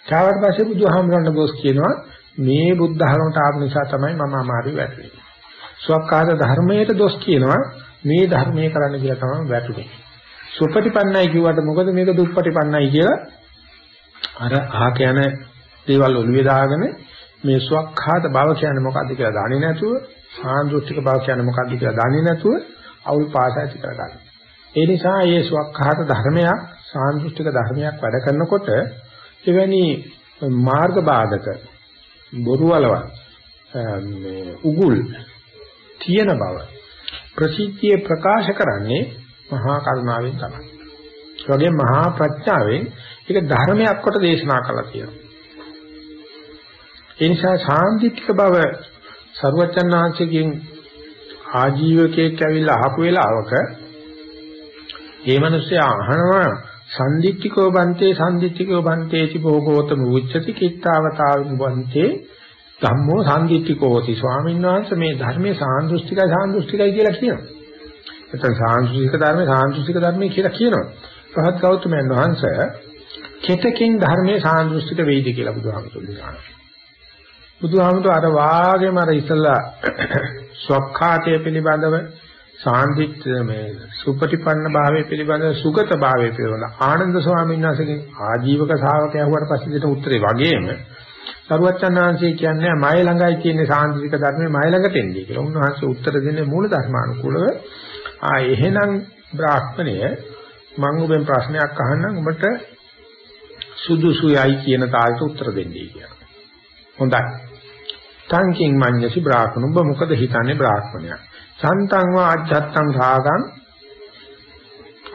කාවට පස්සේ බුදුහාමුදුරන්ට ගොස් කියනවා මේ බුද්ධ ධර්මයට ආපු නිසා තමයි මම අමාරු වැටෙන්නේ. ස්වකහාත ධර්මයට දොස් කියනවා මේ ධර්මයේ කරන්න කියලා තමයි වැටුනේ. සුපටිපන්නයි කිව්වට මොකද මේක දුප්පටිපන්නයි කියලා අර අහක යන දේවල් ඔළුවේ දාගෙන මේ ස්වකහාත භව කියන්නේ මොකද්ද කියලා දන්නේ නැතුව සාන්දෘෂ්ටික භව කියන්නේ මොකද්ද කියලා දන්නේ නැතුව අවුල් පාස ඇති කරගන්න. ඒ නිසා මේ ස්වකහාත ධර්මයක් සාන්දෘෂ්ටික ධර්මයක් වැඩ කරනකොට එවැනි මාර්ග බාධක බොරු වලවල් මේ උගුල් තියෙන බව ප්‍රසිද්ධියේ ප්‍රකාශ කරන්නේ මහා කරුණාවෙන් තමයි. ඒ වගේම මහා ප්‍රඥාවෙන් ඒක ධර්මයක් කොට දේශනා කළා කියනවා. ඒ නිසා සාන්දිටික බව ਸਰවචන්නාංශයෙන් ආජීවකයෙක් ඇවිල්ලා අහපු වෙලාවක ඒ මිනිස්සයා අහනවා සම්දිත්තිකෝ බන්තේ සම්දිත්තිකෝ බන්තේති භෝගෝතම උච්චති කිත්තාවතාවි බන්තේ ධම්මෝ සම්දිත්තිකෝති ස්වාමීන් වහන්සේ මේ ධර්මයේ සාන්දෘෂ්ටිකයි සාන්දෘෂ්ටිකයි කියලා කියනවා. නැත්නම් සාන්දෘෂ්ටික ධර්මයේ සාන්දෘෂ්ටික ධර්මයේ කියලා කියනවා. රහත් ගෞතමයන් වහන්සේ කෙතකින් ධර්මයේ සාන්දෘෂ්ටික වෙයිද කියලා බුදුහාමුදුරුවෝ කියනවා. බුදුහාමුදුරුවෝ අර වාගේම අර ඉස්සලා ස්වකහාතය පිළිබඳව සාන්දිත් මේ සුපටිපන්න භාවයේ පිළිබඳ සුගත භාවයේ පිළිබඳ ආනන්ද ස්වාමීන් වහන්සේගෙන් ආජීවක ශ්‍රාවකයා වුණාට පස්සේ දෙන උත්තරේ වගේම සරුවච්චන්හන්සේ කියන්නේ මය ළඟයි තියෙන සාන්දික ධර්මයේ මය ළඟට එන්නේ කියලා. උන්වහන්සේ උත්තර දෙන්නේ මූල ධර්මානුකූලව. ආ එහෙනම් බ්‍රාහ්මණය මම ඔබෙන් ප්‍රශ්නයක් අහන්නම් ඔබට සුදුසුයයි කියන තාලට උත්තර දෙන්නයි කියලා. හොඳයි. තංකින් මඤ්ඤසි බ්‍රාහ්මණ ඔබ මොකද හිතන්නේ බ්‍රාහ්මණයා? සන්තං වා අජ්ජත්තං රාගං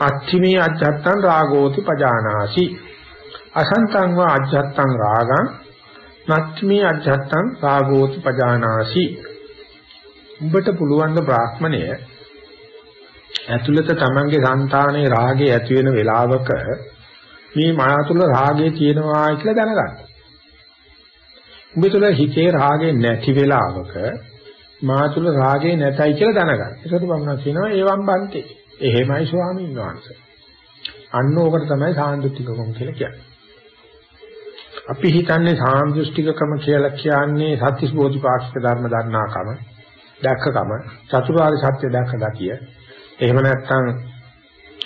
අච්චිමේ අජ්ජත්තං රාගෝති පජානාසි අසන්තං වා අජ්ජත්තං රාගං නච්චිමේ අජ්ජත්තං රාගෝති පජානාසි උඹට පුළුවන් ද බ්‍රාහ්මණය ඇතුළත තමන්ගේ సంతානයේ රාගය ඇති වෙන වෙලාවක මේ මාය තුල රාගය තියෙනවා කියලා දැනගන්න. උඹ තුල හිතේ රාගය නැති වෙලාවක මා තුල රාගේ නැතයි කියලා දැනගන්න. ඒකට බමුණා කියනවා ඒවම් බන්තේ. එහෙමයි ස්වාමීන් වහන්සේ. අන්න ඕකට තමයි සාන්දෘෂ්ටිකකම කියලා කියන්නේ. අපි හිතන්නේ සාන්දෘෂ්ටිකකම කියලා කියන්නේ සත්‍විස් බෝධිපාක්ෂික ධර්ම දන්නාකම, දැක්කකම, චතුරාර්ය සත්‍ය දැක්ක ගතිය. එහෙම නැත්නම්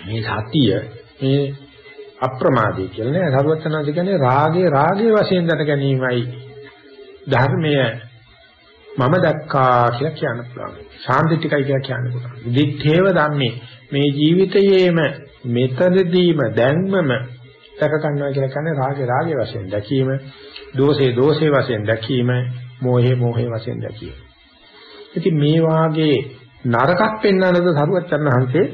මේ සතිය මේ අප්‍රමාදී කියලා නේද? සර්වඥාන්සේ කියන්නේ රාගේ රාගේ වශයෙන් දැක ගැනීමයි ධර්මයේ මම දැක්කා කියලා කියන්න පුළුවන්. සාන්දිටිකයි කියලා කියන්න පුළුවන්. දිත්තේව ධම්මේ මේ ජීවිතයේම මෙතනදීම දැන්මම දැක ගන්නවා කියලා කියන්නේ රාගේ රාගේ වශයෙන් දැකීම, දෝෂේ දෝෂේ වශයෙන් දැකීම, මෝහේ මෝහේ වශයෙන් දැකීම. ඉතින් මේ වාගේ නරකක් පෙන්වන්නද සරුවච්චන් වහන්සේ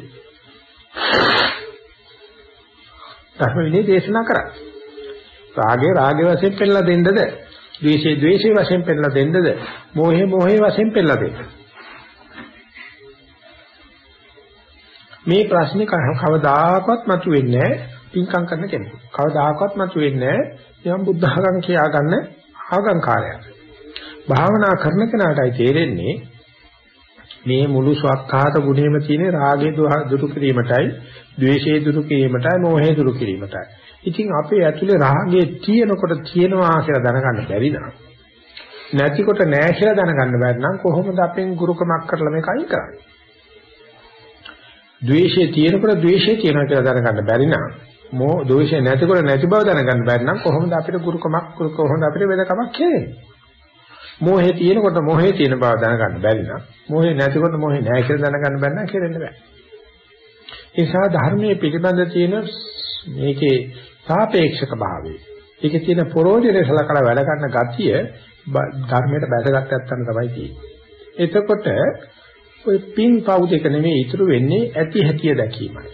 ධර්ම විනය දේශනා කරා. රාගේ රාගේ වශයෙන් පෙන්ලා දෙන්නද ද්වේෂයේ ද්වේෂයේ වශයෙන් පෙන්නලා දෙන්නද? මෝහේ මෝහේ වශයෙන් පෙන්නලා දෙන්න. මේ ප්‍රශ්නේ කවදාකවත් මතුවෙන්නේ නැහැ පින්කම් කරන කෙනෙක්. කවදාකවත් මතුවෙන්නේ නැහැ යම් බුද්ධ ආගම් කියා ගන්න ආගම් කාර්යයක්. භාවනා කරන කෙනාටයි තේරෙන්නේ මේ මුළු ස්වකහාත ගුණෙම තියෙන රාගේ දුරු කිරීමටයි, ද්වේෂයේ දුරු කිරීමටයි, මෝහයේ දුරු කිරීමටයි. ඉතින් අපේ ඇතුලේ රාගේ තියෙනකොට තියෙනවා කියලා දැනගන්න බැරි නම් නැතිකොට නැහැ කියලා දැනගන්න බැරි නම් කොහොමද අපෙන් ගුරුකමක් කරලා මේක අයින් කරන්නේ? ද්වේෂය තියෙනකොට ද්වේෂය තියෙනවා කියලා දැනගන්න බැරි නම් මෝ ද්වේෂය නැතිකොට නැති බව දැනගන්න බැරි නම් කොහොමද අපිට ගුරුකමක් කොහොමද අපිට වෙදකමක් කියන්නේ? මෝහේ තියෙනකොට මෝහේ තියෙන බව දැනගන්න බැරි නම් මෝහේ නැතිකොට මෝහේ නැහැ කියලා දැනගන්න බැරි නම් කෙරෙන්න බෑ. ඒ නිසා ධර්මයේ පිළිබඳ තියෙන මේකේ සාපේක්ෂක භාවය. ඒකේ තියෙන පරෝධිරේ සලකලා වැඩ ගන්න ගතිය ධර්මයට බැසගත් නැත්නම් තමයි තියෙන්නේ. එතකොට ඔය පින් පව් දෙක නෙමෙයි ඉතුරු වෙන්නේ ඇති හැටිය දැකීමයි.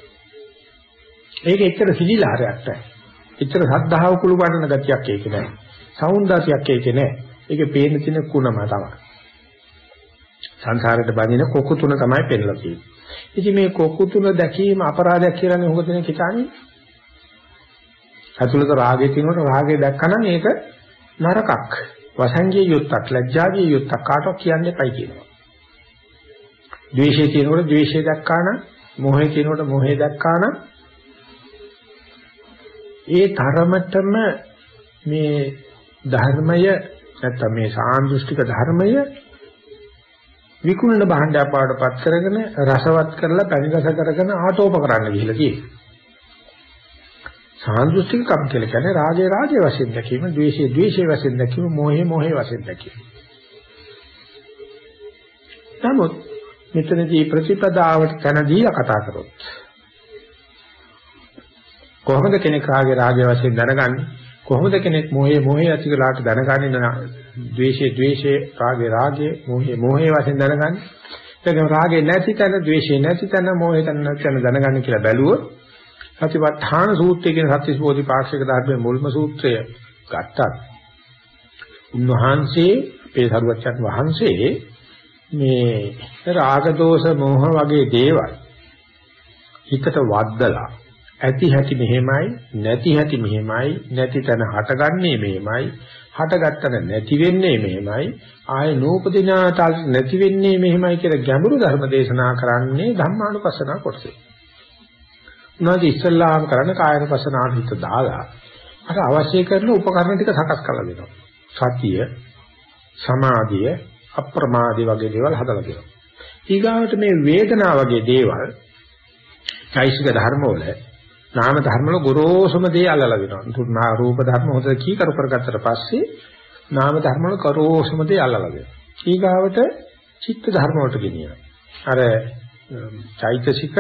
ඒක එච්චර සිලිලාරයක් නැහැ. එච්චර සද්ධාව කුළු වඩන ගතියක් ඒක නැහැ. సౌందර්යයක් ඒක නැහැ. ඒකේ පේන තියෙන කුණම තමයි. සංසාරයට බඳින කොකු තුන තමයි පෙන්ලා තියෙන්නේ. ඉතින් මේ කොකු තුන දැකීම අපරාධයක් කියලානේ හොඟ දෙනෙක් හිතන්නේ. අතුලත රාගය තියෙනකොට රාගය දැක්කනම් ඒක නරකක්. වසංගිය යුත්තක්, ලැජ්ජාගේ යුත්තක් කාටවත් කියන්න එපයි කියනවා. ද්වේෂය තියෙනකොට ද්වේෂය දැක්කා නම්, මොහය තියෙනකොට මොහය දැක්කා නම් ඒ තරමටම මේ ධර්මය නැත්තම් මේ සාන්දෘෂ්ටික ධර්මය විකුණන භාණ්ඩයක් බවටපත් කරගෙන රසවත් කරලා පැණි රස කරගෙන ආටෝප කරන්න ගිහිල්ලා තියෙනවා. සාන්දෘෂ්ටික කම් කියලා කියන්නේ රාගය රාගය වශයෙන් දැකීම, ද්වේෂය ද්වේෂය වශයෙන් දැකීම, මෝහය මෝහය වශයෙන් දැකීම. නමුත් මෙතනදී ප්‍රතිපදාවට තන දීලා කතා කරොත් කොහොමද කෙනෙක් රාගය රාගය වශයෙන් දැනගන්නේ? කොහොමද කෙනෙක් මොහේ මොහේ ඇති කළාට දැනගන්නේ ද්වේෂයේ ද්වේෂයේ රාගේ රාගේ මොහේ මොහේ වශයෙන් දැනගන්නේ එතකොට රාගේ නැති තැන ද්වේෂේ නැති තැන මොහේ තැන නැති තැන දැනගන්න කියලා බැලුවොත් සතිපට්ඨාන සූත්‍රය කියන සත්‍විස් බෝධිපාක්ෂික ධර්මයේ මුල්ම සූත්‍රය ගත්තත් උන්වහන්සේ අපේ සරුවච්චන් වහන්සේ මේ රාග දෝෂ මෝහ වගේ දේවල් හිතට වද්දලා ඇති හැටි මෙහෙමයි නැති හැටි මෙහෙමයි නැති තැන හටගන්නේ මෙහෙමයි හටගත්තන නැති වෙන්නේ මෙහෙමයි ආය නූපදිනාතල් නැති වෙන්නේ මෙහෙමයි කියලා ගැඹුරු ධර්ම දේශනා කරන්නේ ධම්මානුපස්සනා කොටසේ. උනාදී ඉස්සල්ලාම් කරන කායනුපස්සනාට හිත දාලා අර අවශ්‍ය කරන උපකරණ ටික සකස් කරලා දෙනවා. සතිය, සමාධිය, අප්‍රමාදී වගේ දේවල් හදලා දෙනවා. ඊගාවට මේ වේදනාව වගේ දේවල් චෛසික ධර්මවල නාම ධර්ම වල ගොරෝසුම දේ අල්ලලා දෙනවා. රූප ධර්ම හොඳට කීකරු කරගත්තට පස්සේ නාම ධර්ම වල ගොරෝසුම දේ අල්ලලා දෙනවා. ඊගාවට චිත්ත ධර්ම වලට ගෙනියනවා. අර චෛතසික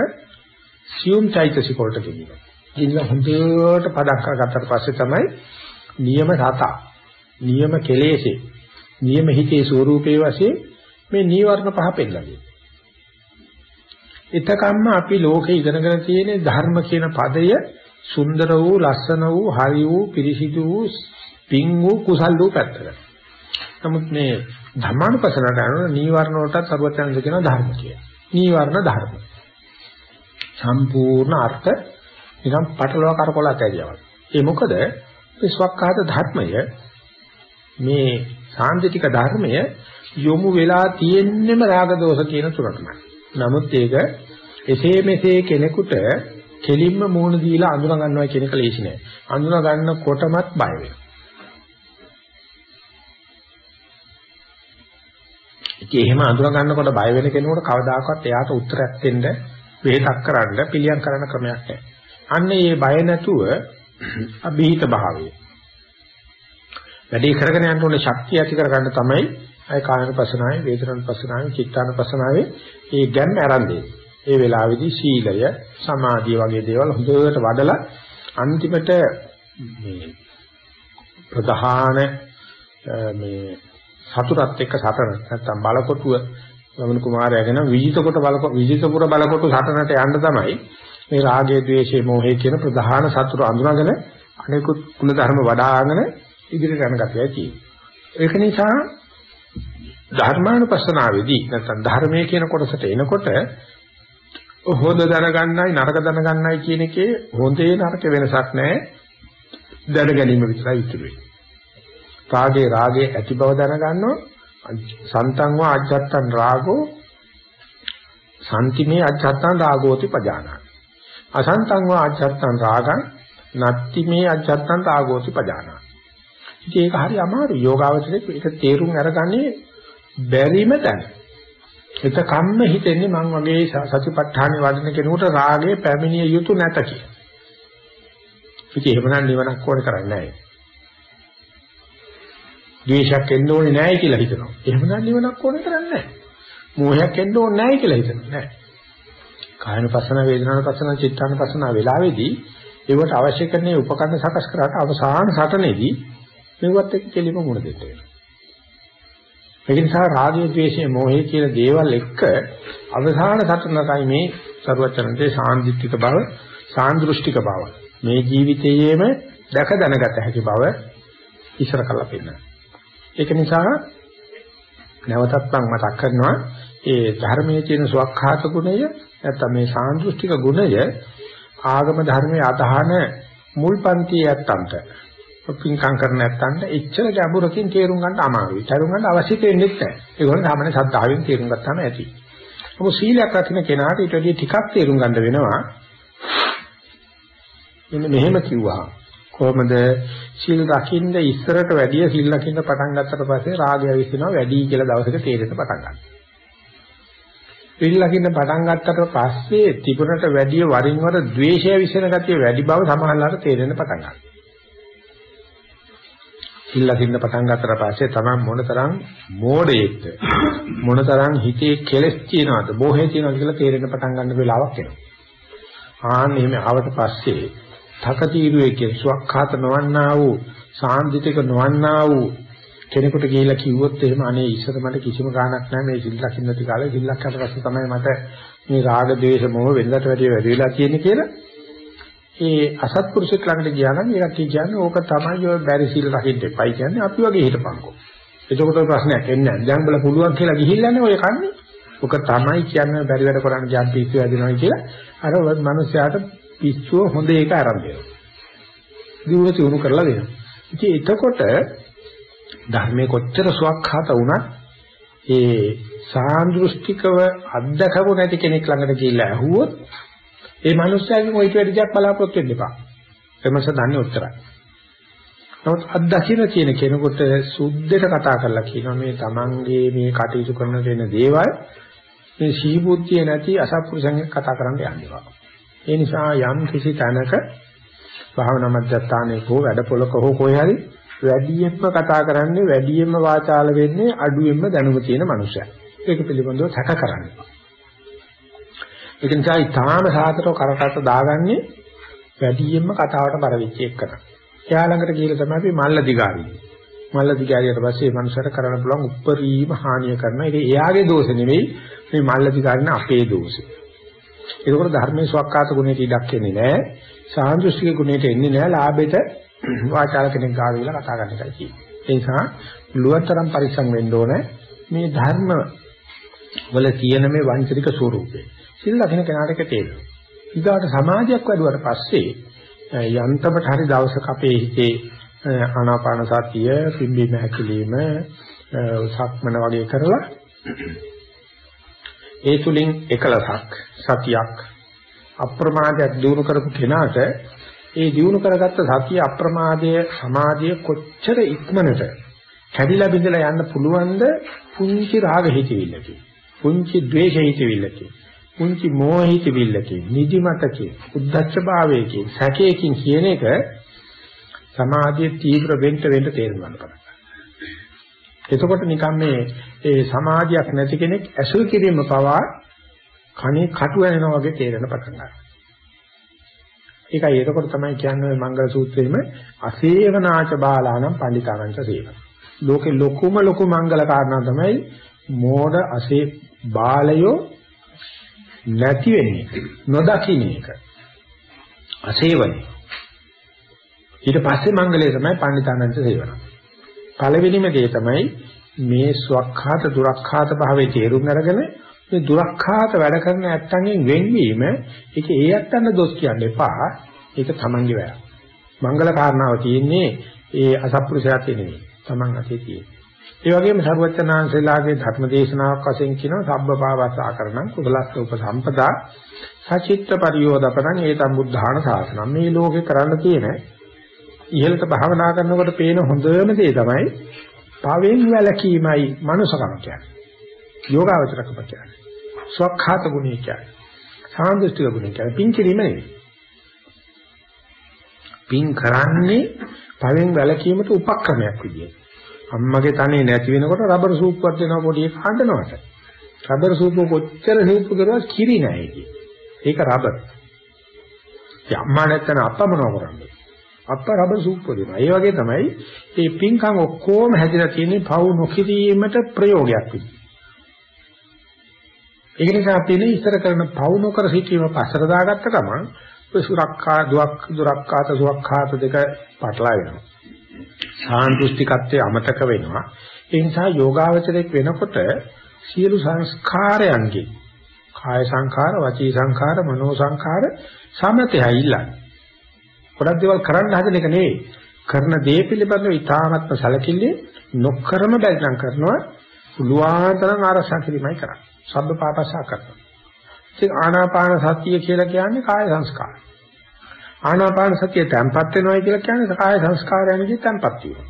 සියුම් චෛතසික වලට ගෙනියනවා. ඉතින් හොඳට පදක් කරගත්තට පස්සේ තමයි නියම රතා, නියම කෙලෙසේ, නියම හිතේ ස්වરૂපේ වශයෙන් මේ නීවරණ පහ පෙන්නන්නේ. එතකම්ම අපි ලෝකේ ඉගෙනගෙන තියෙන ධර්ම කියන පදය සුන්දර වූ ලස්සන වූ හරි වූ පිරිසිදු වූ පිං වූ කුසල් වූ පැත්තකට. නමුත් මේ ධර්මානුපසනට අනුව නීවරණ වලට සර්වඥාන්ද කියන ධර්ම කිය. නීවරණ ධර්ම. සම්පූර්ණ අර්ථ නිකන් පටලවා කරකොලක් ඇරියවක්. ඒ මොකද මේ ස්වකහාත ධර්මය මේ සාන්දිටික ධර්මය යොමු වෙලා තියෙන්නෙම රාග දෝෂ කියන තුනටමයි. නමුත් ඒක එසේ මෙසේ කෙනෙකුට කෙලින්ම මූණ දීලා අඳුන ගන්නවා කියන එක ලේසි නෑ. අඳුන ගන්නකොටමත් බය වෙනවා. ඉතින් එහෙම අඳුන ගන්නකොට බය වෙන කෙනෙකුට කවදාකවත් එයාට උත්තරයක් දෙන්න වේදක් කරන්න පිළියම් කරන්න ක්‍රමයක් නැහැ. අන්න ඒ බය නැතුව අභීත භාවය. වැඩි කරගෙන යන්න ඕනේ ශක්තිය ඇති කරගන්න තමයි අය කායනුපසනාවේ වේදනානුපසනාවේ චිත්තානුපසනාවේ ඒ ගැම්ම ආරම්භය. ඒ වෙලාවේදී සීලය, සමාධිය වගේ දේවල් හොඳට වඩලා අන්තිමට මේ ප්‍රධාන මේ සතුටත් එක්ක සටන නැත්තම් බලකොටුව ගමන කුමාරයාගෙන විජිතකොට බලකො විජිතපුර බලකොටු සටනට යන්න තමයි මේ රාගය, ద్వේෂය, මෝහය කියන ප්‍රධාන සතුට අඳුනගෙන අනිකුත් කුල ධර්ම වඩාගෙන ඉදිරියට යන ගතියයි තියෙන්නේ. ඒක නිසා ධර්මානුපස්සනාවේදී නැත්නම් ධර්මයේ කියන කොටසට එනකොට හොඳ දැනගන්නයි නරක දැනගන්නයි කියන එකේ හොඳේ නරක වෙනසක් නැහැ. දැන ගැනීම විතරයි ඉතුරු වෙන්නේ. රාගේ රාගේ ඇති බව දැනගන්නවා. සන්තං වා අජත්තං රාගෝ සම්තිමේ අජත්තං රාගෝති පජානාති. අසන්තං වා අජත්තං රාගං නත්තිමේ අජත්තං රාගෝති පජානාති. ඉතින් ඒක හරි අමාරු යෝගාවචරයේ ඒක තේරුම් අරගන්නේ බැරිම තැන. ඒක කම්ම හිතෙන්නේ මං වගේ සතිපට්ඨානෙ වඩන කෙනෙකුට රාගේ පැමිණිය යුතු නැත කියලා. ඉතින් එහෙමනම් නිවනක් ඕනේ කරන්නේ නැහැ. ද්වේෂයක් එන්න ඕනේ නැහැ කියලා හිතනවා. එහෙමනම් නිවනක් ඕනේ කරන්නේ නැහැ. මෝහයක් එන්න ඕනේ නැහැ කියලා හිතනවා. නැහැ. කායන පස්සන වේදනාන පස්සන චිත්තාන පස්සන වෙලාවේදී ඒවට අවශ්‍ය කරන උපකරණ සකස් කරාට අවසාන සටනේදී මේවත් එක්ක කෙලිම මුණ දෙන්න වෙනවා. ඒ නිසා රාගය, ද්වේෂය, මෝහය කියන දේවල් එක්ක අවසාන සටනකයි මේ ਸਰවචනන්තේ සාන්දිටික බව, සාන්දෘෂ්ටික බව. මේ ජීවිතයේම දැක දැනගත හැකි බව ඉස්සර කළා පෙන්නනවා. ඒක නිසා නැවතත් මම මතක් කරනවා ඒ ධර්මයේ තියෙන සුවක්ඛාත ගුණය නැත්නම් මේ සාන්දෘෂ්ටික ගුණය ආගම ධර්මයේ අදහන මුල් පන්තියේ ඇත්තන්ට පින්කම් කරන නැත්තන්ට එච්චර ගැඹුරකින් තේරුම් ගන්න අමාරුයි. තේරුම් ගන්න අවශ්‍ය දෙන්නේ නැහැ. ඒගොල්ලෝ සාමාන්‍ය සද්ධාවෙන් තේරුම් ගත්තාම ඇති. නමුත් සීලයක් රකින්න කෙනාට ඊට වඩා ටිකක් තේරුම් ගන්න වෙනවා. මෙන්න මෙහෙම කිව්වා. කොහොමද සීල් රකින්න ඉස්සරට වැඩිය සීල් රකින්න පටන් ගත්තට පස්සේ රාගය විසිනවා වැඩි කියලා දවසක තේරෙන්න පටන් ගන්නවා. සීල් රකින්න පටන් ගත්තට පස්සේ තිබුණට වැඩිය වරින් වර ද්වේෂය විසින ගතිය වැඩි බව සමහරවල්ලාට තේරෙන්න පටන් ගන්නවා. සීල් රකින්න පටන් ගත්තට පස්සේ තමයි මොනතරම් මෝඩයෙක්ද මොනතරම් හිතේ කෙලස් තියනවද බොහේ තියනවද කියලා තේරෙන්න පටන් ගන්න වෙලාවක් එනවා. ආන්න එහෙම ආවට පස්සේ තකතිරුවේ කියන සුවක්ඛාත නොවන්නා වූ සාන්දිටික නොවන්නා වූ කෙනෙකුට කියලා කිව්වොත් එහෙම අනේ ඉස්සර මට කිසිම ගාණක් නැහැ. මේ සිල් ලකින්න ති කාලේ සිල් ලක්කට පස්සේ තමයි මට මේ රාග ద్వේෂ මොහ වෙනදට වැඩිය වැඩි වෙලා තියෙන්නේ කියලා. ඒ අසත්පුරුෂෙක් ළඟට ගියා නම් ඒකට කියන්නේ ඕක තමයි ඔය බැරි සිල් රකින්න එපයි කියන්නේ අපි වගේ හිටපන්කෝ. එතකොට ප්‍රශ්නයක් එන්නේ නැහැ. දැන් බල පුළුවන් කියලා ගිහිල්ලානේ ඔය කන්නේ. ඕක තමයි කියන්නේ බැරි වැඩ කරන්න ගියාම පිස්සු වැදිනවා කියලා. අර මනුස්සයාට පිස්සුව හොඳ එක ආරම්භ වෙනවා. දිනුව තියුණු කරලා දෙනවා. ඉතින් එතකොට ධර්මයේ කොච්චර සුවක්ඛාත වුණත් ඒ සාන්දෘෂ්ටිකව අත්දකපු නැති කෙනෙක් ළඟට ගිහිල්ලා ඇහුවොත් ඒ මනුස්සයාගෙන් ওই ඊට දෙයක් බලාපොරොත්තු වෙන්න එපා. එමස දන්නේ උත්තරයි. නමුත් අත්දකින්න කියන කෙනෙකුට සුද්ධට කතා කරලා කියනවා මේ Tamange මේ කටයුතු කරන දෙන දේවල් මේ සීබුද්ධිය නැති අසත්පුරුෂයන් කතා කරන්න යන්නේ. ඒ නිසා යම් කිසි තැනක භාවනා මධ්‍යස්ථානයේ හෝ වැඩ පොලක හෝ කොහේ හරි වැඩියෙන්ම කතා කරන්නේ වැඩියෙන්ම වාචාල වෙන්නේ අඩුවෙන්ම දැනුම තියෙන මනුස්සයා. ඒක පිළිබඳව සැක කරන්නේ. ඒක නිසා ඊටාම සාතරව කරකට දාගන්නේ වැඩියෙන්ම කතාවට බර වෙච්ච එකකට. එයා ළඟට ගිහලා තමයි අපි මල්ල දිගාරිය. මල්ල දිගාරියට පස්සේ මේ මනුස්සයාට කරන්න පුළුවන් උප්පරීම හානිය කරන. ඒක එයාගේ දෝෂ නෙවෙයි මේ මල්ල දිගාරින අපේ දෝෂේ. ඒකෝර ධර්මයේ සුවක්කාත ගුණයට ඉඩක් එන්නේ නැහැ. සාන්දෘෂ්ටික ගුණයට එන්නේ නැහැ. ලාභෙට වාචාල කෙනෙක් ගාව කියලා කතා කරන්න එකයි කියන්නේ. ඒ නිසා ලුවතරම් පරිස්සම් වෙන්න ඕනේ මේ ධර්ම වල තියෙන මේ වංචනික ස්වરૂපේ. සිල් ලකින කෙනාට ඒක තේරෙනවා. ඊගාට සමාජයක් වැඩුවට පස්සේ යන්තමට හරි දවසක අපේ හිතේ ආනාපාන සතිය, පිම්බීම හැකිලිම, සක්මන වගේ කරලා ඒ තුලින් එකලසක් සතියක් අප්‍රමාදයක් දිනු කරපු කෙනාට ඒ දිනු කරගත්ත සතිය අප්‍රමාදය සමාධිය කොච්චර ඉක්මනට කැඩිලා බිඳලා යන්න පුළුවන්ද? පුංචි රාග හිතවිල්ලකින්. පුංචි ද්වේෂ හිතවිල්ලකින්. පුංචි මෝහ හිතවිල්ලකින්. නිදිමතකින්. උද්දච්ච භාවයකින්. සැකයකින් කියන එක සමාධිය තීව්‍ර වෙන්න වෙන්න තේරුම් ගන්න පටන් එතකොට නිකන් මේ ඒ සමාධියක් නැති කෙනෙක් ඇසුරු කිරීම පවා කණේ කටු වෙනවා වගේ තේරෙන පටන් ගන්නවා. ඒකයි එතකොට තමයි කියන්නේ මංගල සූත්‍රයේම අසේවනාච බාලානම් පණ්ඩිතානංච සේවන. ලෝකේ ලොකුම ලොකු මංගල කාරණා තමයි මෝඩ අසේ බාලයෝ නැති වෙන්නේ නොදකින්න එක. අසේවනේ. ඊට පස්සේ මංගලයේ තමයි පණ්ඩිතානංච සේවන. පළවෙනිම දේ තමයි මේ ස්වක්ඛාත දුරක්ඛාත භාවයේ තේරුම් අරගෙන මේ දුරක්ඛාත වැඩ කරන ඇත්තන්ගෙන් වෙන්වීම ඒක ඒ ඇත්තන්ට දොස් කියන්න එපා ඒක තමන්ගේ වැඩ. මංගල කාරණාව තියෙන්නේ ඒ අසත්පුරුෂයාට නෙවෙයි තමන් අතේ තියෙන්නේ. ඒ වගේම සර්වචනාංශලාගේ ධර්ම දේශනාවක් වශයෙන් කියනවා සබ්බපාවස්සාකරණං කුසලස්ස උපසම්පදා සචිත්ත පරියෝදපණං ඒතම් බුද්ධාන ශාසනං මේ ලෝකේ කරන්න තියෙන ඉහළට භාවනා කරනකොට පේන හොඳම දේ තමයි පවෙන් වැළකීමයි මනුසකම කියන්නේ යෝගාවචරකම කියන්නේ ස්වකහාත ගුණය කියන්නේ සාන්දෘෂ්ටික ගුණය කියන්නේ පින් කිරීම නෙවෙයි පින් කරන්නේ පවෙන් වැළකීමට උපක්‍රමයක් විදියට අම්මගේ තනේ නැති වෙනකොට රබර් සූප්පුවක් දෙනවා පොඩි එකක් හදනවට. රබර් සූප්පුව කොච්චර සූප්පු කරුවත් කිරි නෑ ඒකේ. ඒක රබර්. ඒ අම්මා නැත්තන අප්පා මොනව කරන්නේ? අප්පා රබර් සූප්පුව දෙනවා. ඒ වගේ තමයි මේ පින්කම් ඔක්කොම හැදිලා තියෙන්නේ පවු නොකිරීමට ප්‍රයෝගයක් විදිහට. ඒක නිසා අපි නේ ඉස්සර කරන පවු නොකර සිටීම පස්සට දාගත්ත ගමන් සුරක්කා දුක් දුරක්කාත සුවක්කාත දෙක පටලවා වෙනවා. සාන්තුෂ්ටිකත්වයේ අමතක වෙනවා. ඒ නිසා යෝගාවචරයක් වෙනකොට සියලු සංස්කාරයන්ගේ කාය සංඛාර, වචී සංඛාර, මනෝ සංඛාර සමතයයි ඉල්ලන්නේ. ගොඩක් දේවල් කරන්න හදන එක නෙවෙයි. කරන දේ පිළිබඳව ඊ타මත්ම සැලකිලි නොකරම බැරි නම් කරනවා පුළුවන් තරම් ආරක්ෂා කිරීමයි කරන්නේ. සබ්බ පාපසා කරනවා. ඉතින් ආනාපාන සතිය කියලා කියන්නේ කාය සංස්කාර. ආනාපාන සතිය තැම්පත් වෙනවා කියලා කියන්නේ කාය සංස්කාරයන්ගේ තැම්පත් වීම.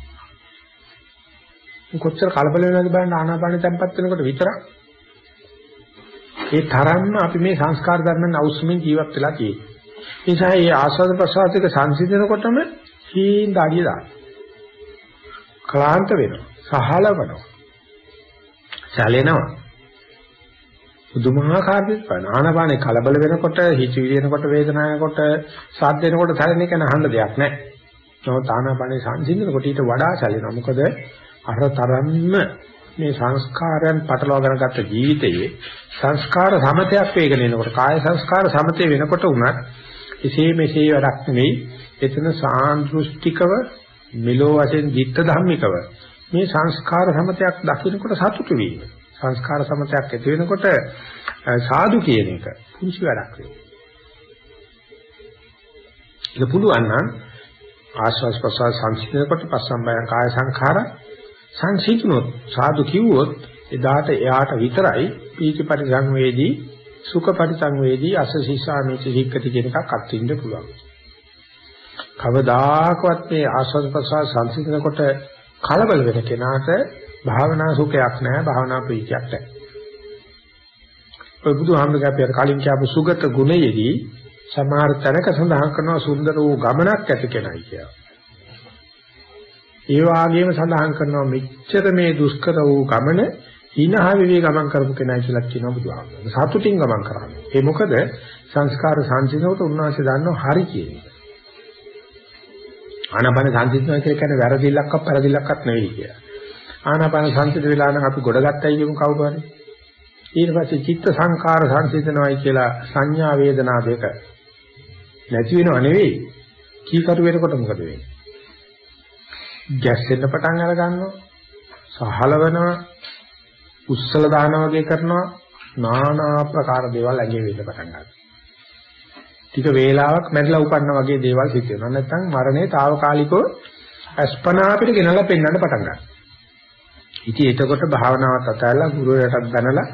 කොච්චර කලබල වෙනවද බලන්න ආනාපාන තැම්පත් වෙනකොට විතරක්. ඒ තරම්ම අපි මේ සංස්කාර ධර්මයන් අවශ්‍යමින් ජීවත් වෙලා තියෙන්නේ. ඒ නිසා මේ ආස්වාද ප්‍රසආතික සංසිඳනකොටම හීන දාඩිය දාන. ක්ලාන්ත වෙනවා. සහලවනවා. සැලෙනවා. බුදුමහාකාර දෙපණ ආනපානේ කලබල වෙනකොට හිතවිලි එනකොට වේදනාවනකොට සාත් වෙනකොට සැලෙන එක නහන්න දෙයක් නැහැ. නමුත් ආනපානේ සංසිඳනකොට ඊට වඩා සැලෙනවා. මොකද අර තරම්ම මේ සංස්කාරයන් පටලවා ගන්නගත්ත ජීවිතයේ සංස්කාර සමතයක් වේගෙන එනකොට කාය සංස්කාර සමතේ වෙනකොට උනත් එසේ මෙසේ වැඩක් නෙවෙයි. එතන සාන්දෘෂ්ටිකව මෙලෝ වශයෙන් ධිට්ඨ ධම්මිකව මේ සංස්කාර සමතයක් දකින්නකොට සතුටු වීම. සංස්කාර සමතයක් ඇති වෙනකොට සාදු කියන එක පුංචි වැඩක් වෙනවා. ඒක පුළුවන් නම් ආස්වාස් ප්‍රසාර සංසිඳනකොට පස්සම්බයං කාය සංඛාර සංසිඳුනොත් සාදු කිව්වොත් එදාට එයාට විතරයි පීති පරිසංවේදී සුඛ පරිසංවේදී අසසීසාමිති හික්කති කියන එකක් අත්විඳ පුළුවන්. කවදාකවත් මේ ආස්වාද ප්‍රසාර සංසිඳනකොට කලබල වෙන කෙනාට භාවනා සුඛයක් නැහැ භාවනා ප්‍රීතියක් නැහැ. ඔය බුදුහාමුදුරුවෝ අපි අර කලින් කියපු සුගත ගුණයේදී සමහර තැනක සඳහන් කරනවා සුන්දර වූ ගමනක් ඇති කෙනයි කියලා. ඒ වාගේම සඳහන් කරනවා මෙච්චර මේ දුෂ්කර වූ ගමන හිනහ වෙවි ගමන් කරපු කෙනයි කියලා කියනවා බුදුහාමුදුරුවෝ. සතුටින් ගමන් කරන්නේ. ඒ මොකද සංස්කාර සංසිඳනකොට උන්වහන්සේ දන්නවා හරි කියන එක. ආනපන සංසිඳනවා කියන්නේ වැරදිල්ලක්වත් පෙරදිල්ලක්වත් නෙවෙයි කියලා. ආනාපාන සංසිඳ වෙලා නම් අපි ගොඩ ගත්තයි කියමු කවුරු හරි. ඊට පස්සේ චිත්ත සංකාර සංසිඳනවායි කියලා සංඥා වේදනා දෙක නැති වෙනව නෙවෙයි. කීකරු වෙනකොට මොකද වෙන්නේ? ගැස්සෙන්න පටන් අර ගන්නවා. සහලවනවා. උස්සල දාන වගේ කරනවා নানা ආකාර දේවල් ඇඟේ වෙන්න පටන් ගන්නවා. ටික වේලාවක් මැරිලා උපන්න වගේ දේවල් සිද්ධ වෙනවා. නැත්නම් මරණය తాවකාලිකව අස්පනා අපිට ගෙනලා පෙන්වන්න පටන් ගන්නවා. ඉතින් එතකොට භාවනාවත් අතහැරලා ගුරුවරයාටත් දැනලා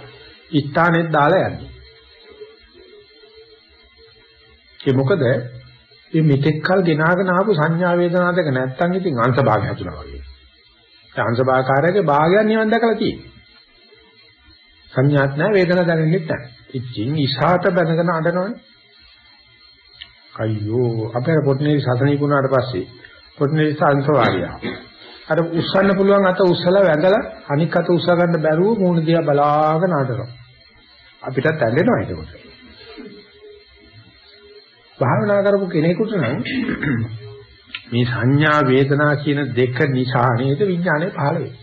ඉස්ථානෙත් දාලා යන්නේ. ඒ මොකද මේ මෙතෙක්කල් ගෙනාගෙන ආපු සංඥා වේදනා දෙක නැත්තම් ඉතින් අංශභාගය හතුනා වගේ. ඒ අංශභාකාරයේ භාගය නිවන් දැකලා තියෙනවා. සංඥාත් නැහැ වේදනා දැනෙන්නෙත් නැහැ. ඉතින් ඉසాత බැනගෙන අඬනවනේ. අයියෝ අපේ පොට්නේ සසනී කුණාට පස්සේ පොට්නේ සංසවාරියා. අර උස්සන්න පුළුවන් අත උස්සලා වැඳලා අනික් අත උස්සා ගන්න බැරුව මූණ දිහා බලාගෙන අඬනවා. අපිටත් ඇඬෙනවා ඒකකොට. භාවනා කරපු කෙනෙකුට නම් මේ සංඥා වේදනා කියන දෙක නිසා නේද විඥානය පහළ වෙන්නේ.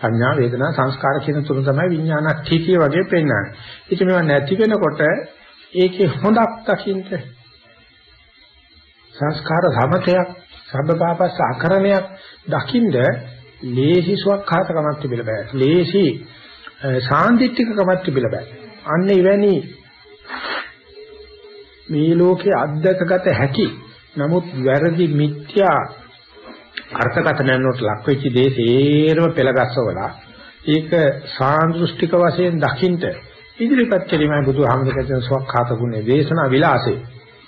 සංඥා වේදනා සංස්කාර කියන තුන තමයි විඥානක්ඛිතිය වගේ පෙන්වන්නේ. ඉතින් මේවා නැති වෙනකොට ඒකේ හොඳක් දකින්න සංස්කාර සමතයක් සබ්බපාපස් ආකරණයක් දකින්ද ලේසි සුවක්ඛාතකමක් තිබිලා බෑ. ලේසි සාන්දිටිකකමක් තිබිලා බෑ. අන්න එවැනි මේ ලෝකේ අද්දකගත හැකි නමුත් වැරදි මිත්‍යා අර්ථකථනයන් වලට ලක් වෙච්ච දේ සේරම පෙළගස්සවලා ඒක සාන්දෘෂ්ටික වශයෙන් දකින්ට ඉදිරිපත් කිරීමයි බුදුහාමුදුර කියන සවක්ඛාත ගුණේ දේශනා විලාසේ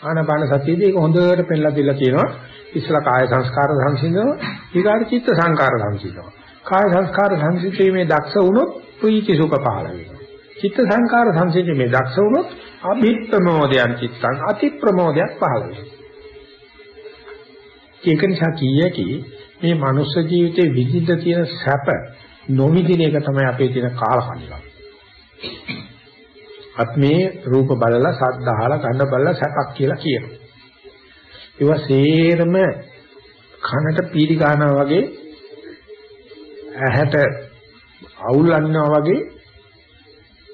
ආනාපාන සතියේදී ඒක හොඳට පෙන්ලා දෙලා තියෙනවා. ඉස්සලා කාය සංස්කාර සංසිඳනවා. ඊගාට චිත්ත සංකාර සංසිඳනවා. කාය සංස්කාර සංසිඳීමේ දක්ෂ වුණොත් ප්‍රීති සුඛ පහළ වෙනවා. චිත්ත සංකාර සංසිඳීමේ දක්ෂ වුණොත් අභිප්‍රමෝදයන් චිත්තං අති ප්‍රමෝදයක් පහළ වෙනවා. ඒක නිසා කීයකි මේ මනුස්ස ජීවිතේ විඳින්න තියෙන සැප නොවිදින එක තමයි අපේ තියෙන කාලකන්නිකම. අත් මේ රූප බලලා සද්ද අහලා ගඳ බලලා සැපක් කියලා කියනවා. ඒවා සේරම කනට පීඩි ගන්නවා වගේ ඇහැට අවුල් අන්නවා වගේ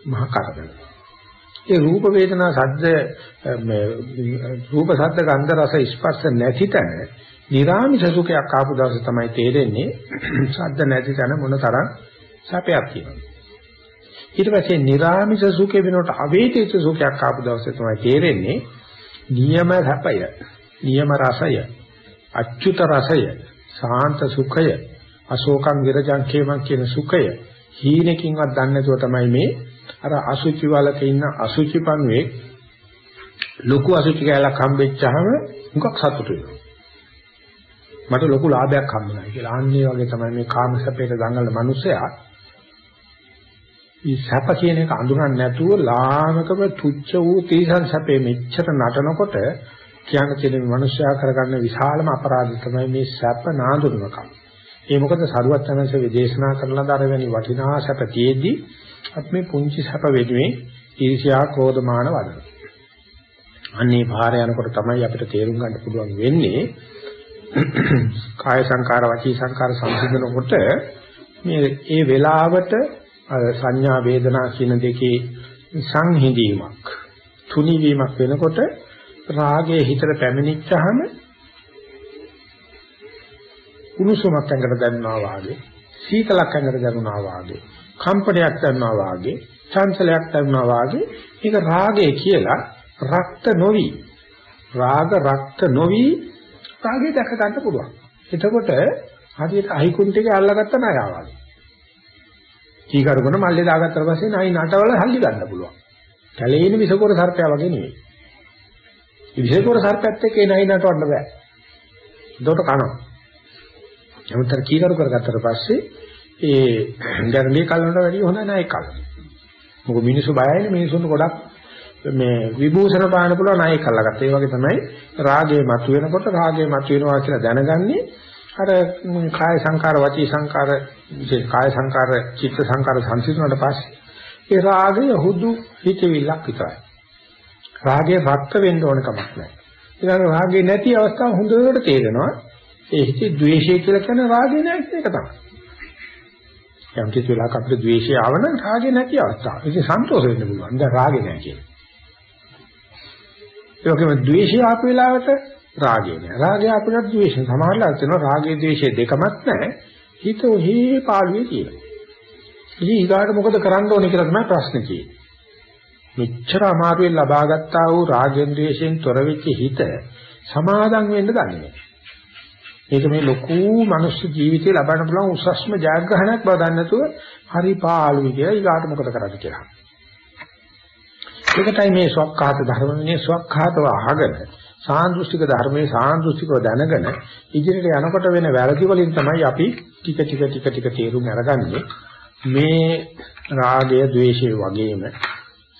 මහ කරදර. ඒ රූප වේදනා සද්ද මේ රූප සද්ද ගන්ධ රස ස්පර්ශ නැති තැන නිරාමිෂ සුඛයක් ආපු දවසේ තමයි තේරෙන්නේ ශබ්ද නැති තැන මොන තරම් සැපයක් කියලා. ඊට පස්සේ නිරාමිෂ සුඛේ වෙනකොට අවේතිත සුඛයක් ආපු දවසේ තමයි තේරෙන්නේ නියම සැපය, නියම රසය, අච්‍යුත රසය, සාන්ත සුඛය, අශෝකං විරජං කේමං කියන සුඛය හීනකින්වත් දන්නේ නැතුව තමයි මේ අර අසුචි වලක ඉන්න අසුචි පණුවේ ලොකු අසුචි කැලක් හම්බෙච්චාම මුගක් සතුටු වෙනවා. මට ලොකු ලාභයක් හම්බුනා කියලා. ආන්නේ වගේ තමයි මේ කාම සැපයට දඟලන මිනිසයා මේ සැප කියන එක අඳුරන්නේ නැතුව ලාමකම තුච්ච වූ තීසන් සැපේ මෙච්චර නටනකොට කියන්න තියෙන මිනිසයා කරගන්න විශාලම අපරාධය තමයි මේ සැප නාඳුනකම්. ඒ මොකද සරුවත් යනසේ විදේශනා කරන දරවැනි වටිනා සැප තියේදී අපි මේ පුංචි සැප වෙනුවෙන් ඊර්ෂ්‍යා ක්‍රෝධමාන වදන. අන්නේ පාර යනකොට තමයි අපිට තේරුම් ගන්න පුළුවන් වෙන්නේ කාය සංකාර වචී සංකාර සංසිඳනකොට මේ ඒ වෙලාවට සංඥා වේදනා කියන දෙකේ සංහිඳීමක් තුනිවීමක් වෙනකොට රාගයේ හිතට පැමිණිච්චහම උණුසුමක් ඇඟට දැනෙනවා වාගේ සීතලක් ඇඟට දැනුණා වාගේ කම්පනයක් දැනෙනවා වාගේ චංචලයක් දැනෙනවා වාගේ මේක රාගය කියලා රක්ත නොවි. රාග රක්ත නොවි රාගය දැක ගන්න පුළුවන්. එතකොට හරියට අහිකුන්ටේ අල්ලගත්ත නයාවල්. කීකරුකන මල්ලේ දාගත්තට පස්සේ නයි නටවල හල්ලි ගන්න පුළුවන්. කැලේන විසකෝර සර්පයා වගේ නෙවෙයි. විසකෝර සර්පයත් එක්ක ඒ නයි නටවන්න බෑ. දොට කනවා. නමුත් කීකරු කරගත්තට පස්සේ ඒ ගැරන්ඩි කලනට වැඩිය හොඳ නෑ ඒ කල. මොකද මිනිස්සු බයයිනේ මිනිස්සුන්ට ගොඩක් මේ විභූෂණ පාන පුළුවන් ණය කල්ලාගත්ත. ඒ වගේ තමයි රාගය මතුවෙනකොට රාගය මතුවෙනවා කියලා දැනගන්නේ අර කාය සංකාර වචී සංකාර කාය සංකාර චිත්ත සංකාර සංසිඳුණාට පස්සේ ඒ රාගය හුදු හිතවිල්ලක් විතරයි. රාගය රක්ත වෙන්න ඕන කමක් නැහැ. ඊළඟ රාගය නැති අවස්ථාව හොඳට තේරෙනවා. ඒ හිතේ ද්වේෂය කියලා කියන රාගය නැති එක තමයි. යම් කිසි වෙලාවක අපිට ද්වේෂය ආවනම් රාගය නැති අවස්ථාව. ඉතින් සන්තෝෂ වෙන්න පුළුවන්. දැන් රාගය නැහැ කියන්නේ. ඒ වගේම ද්වේෂය ආපු වෙලාවට රාගය නෑ. රාගය අපිට ද්වේෂය. සමහරවිට තියෙනවා රාගය ද්වේෂය දෙකමත් නැහැ. හිත ඔහි පාළුවේ තියෙනවා. ඉතින් ඊගාට මොකද කරන්න ඕනේ කියලා තමයි ප්‍රශ්නේ තියෙන්නේ. මෙච්චර අමාරුවෙන් ලබාගත්තා වූ රාගෙන් ද්වේෂයෙන් තොර වෙච්ච හිත සමාදම් වෙන්න දන්නේ නැහැ. මේක මේ ලොකු මනුස්ස ජීවිතේ ලබන්න පුළුවන් උසස්ම ජයග්‍රහණයක් බව දන්නේ නැතුව හරි පාළුවේ කියලා ඊගාට මොකද කරන්නේ කියලා. ඒකටයි මේ ස්වකහාත ධර්මනේ ස්වකහාතව අහගෙන සාන්දෘෂ්ටික ධර්මයේ සාන්දෘෂ්ටිකව දැනගෙන ඉදිරියට යනකොට වෙන වැරදි වලින් තමයි අපි ටික ටික ටික ටික තේරුම් අරගන්නේ. මේ රාගය ద్వේෂය වගේම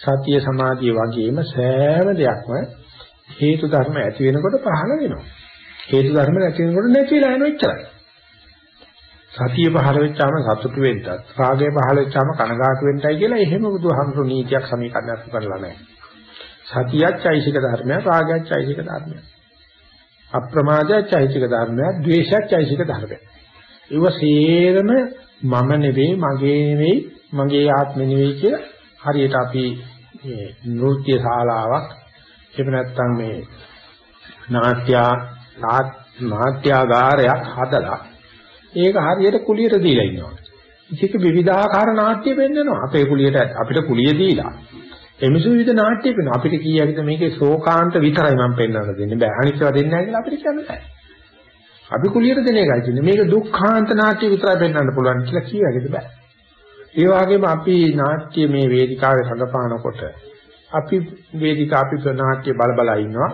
සතිය සමාධිය වගේම සෑම දෙයක්ම හේතු ධර්ම ඇති වෙනකොට පහළ වෙනවා. හේතු ධර්ම නැති වෙනකොට නැතිලා යනවා එච්චරයි සතිය පහළ වෙච්චාම සතුටු වෙන්නත් රාගය පහළ වෙච්චාම කනගාටු වෙන්නයි කියලා එහෙම බුදුහාමුදුරු නීතියක් සමීකරණයක් කරලා නැහැ. සතියත් චෛසික ධර්මයක් රාගයත් චෛසික ධර්මයක්. අප්‍රමාදයත් චෛසික ධර්මයක් ද්වේෂයත් චෛසික ධර්මයක්. ඒව සේරම මම නෙවෙයි මගේ නෙවෙයි මගේ ආත්මෙ නෙවෙයි කියලා හරියට අපි මේ නෘත්‍ය ශාලාවක් එහෙම නැත්නම් මේ නාට්‍ය නාට්‍යාගාරයක් හදලා ඒක හරියට කුලියට දීලා ඉන්නවා. ඒක විවිධාකාර නාට්‍ය පෙන්නනවා. අපේ කුලියට අපිට කුලිය දීලා. එමිසු විවිධ නාට්‍ය පෙන්න. අපිට කීයක්ද මේකේ ශෝකාන්ත විතරයි මම පෙන්වන්න දෙන්නේ. බෑ අනිත්‍යව දෙන්නේ නැහැ කියලා අපිට කියන්න බෑ. අපි කුලියට දෙන එකයි තියෙන්නේ. මේක දුක්ඛාන්ත නාට්‍ය විතරයි පෙන්වන්න පුළුවන් කියලා කියවෙද බෑ. ඒ වගේම අපි නාට්‍ය මේ වේදිකාවේ රඟපානකොට අපි වේදිකා අපි නාට්‍ය බල බල ඉන්නවා.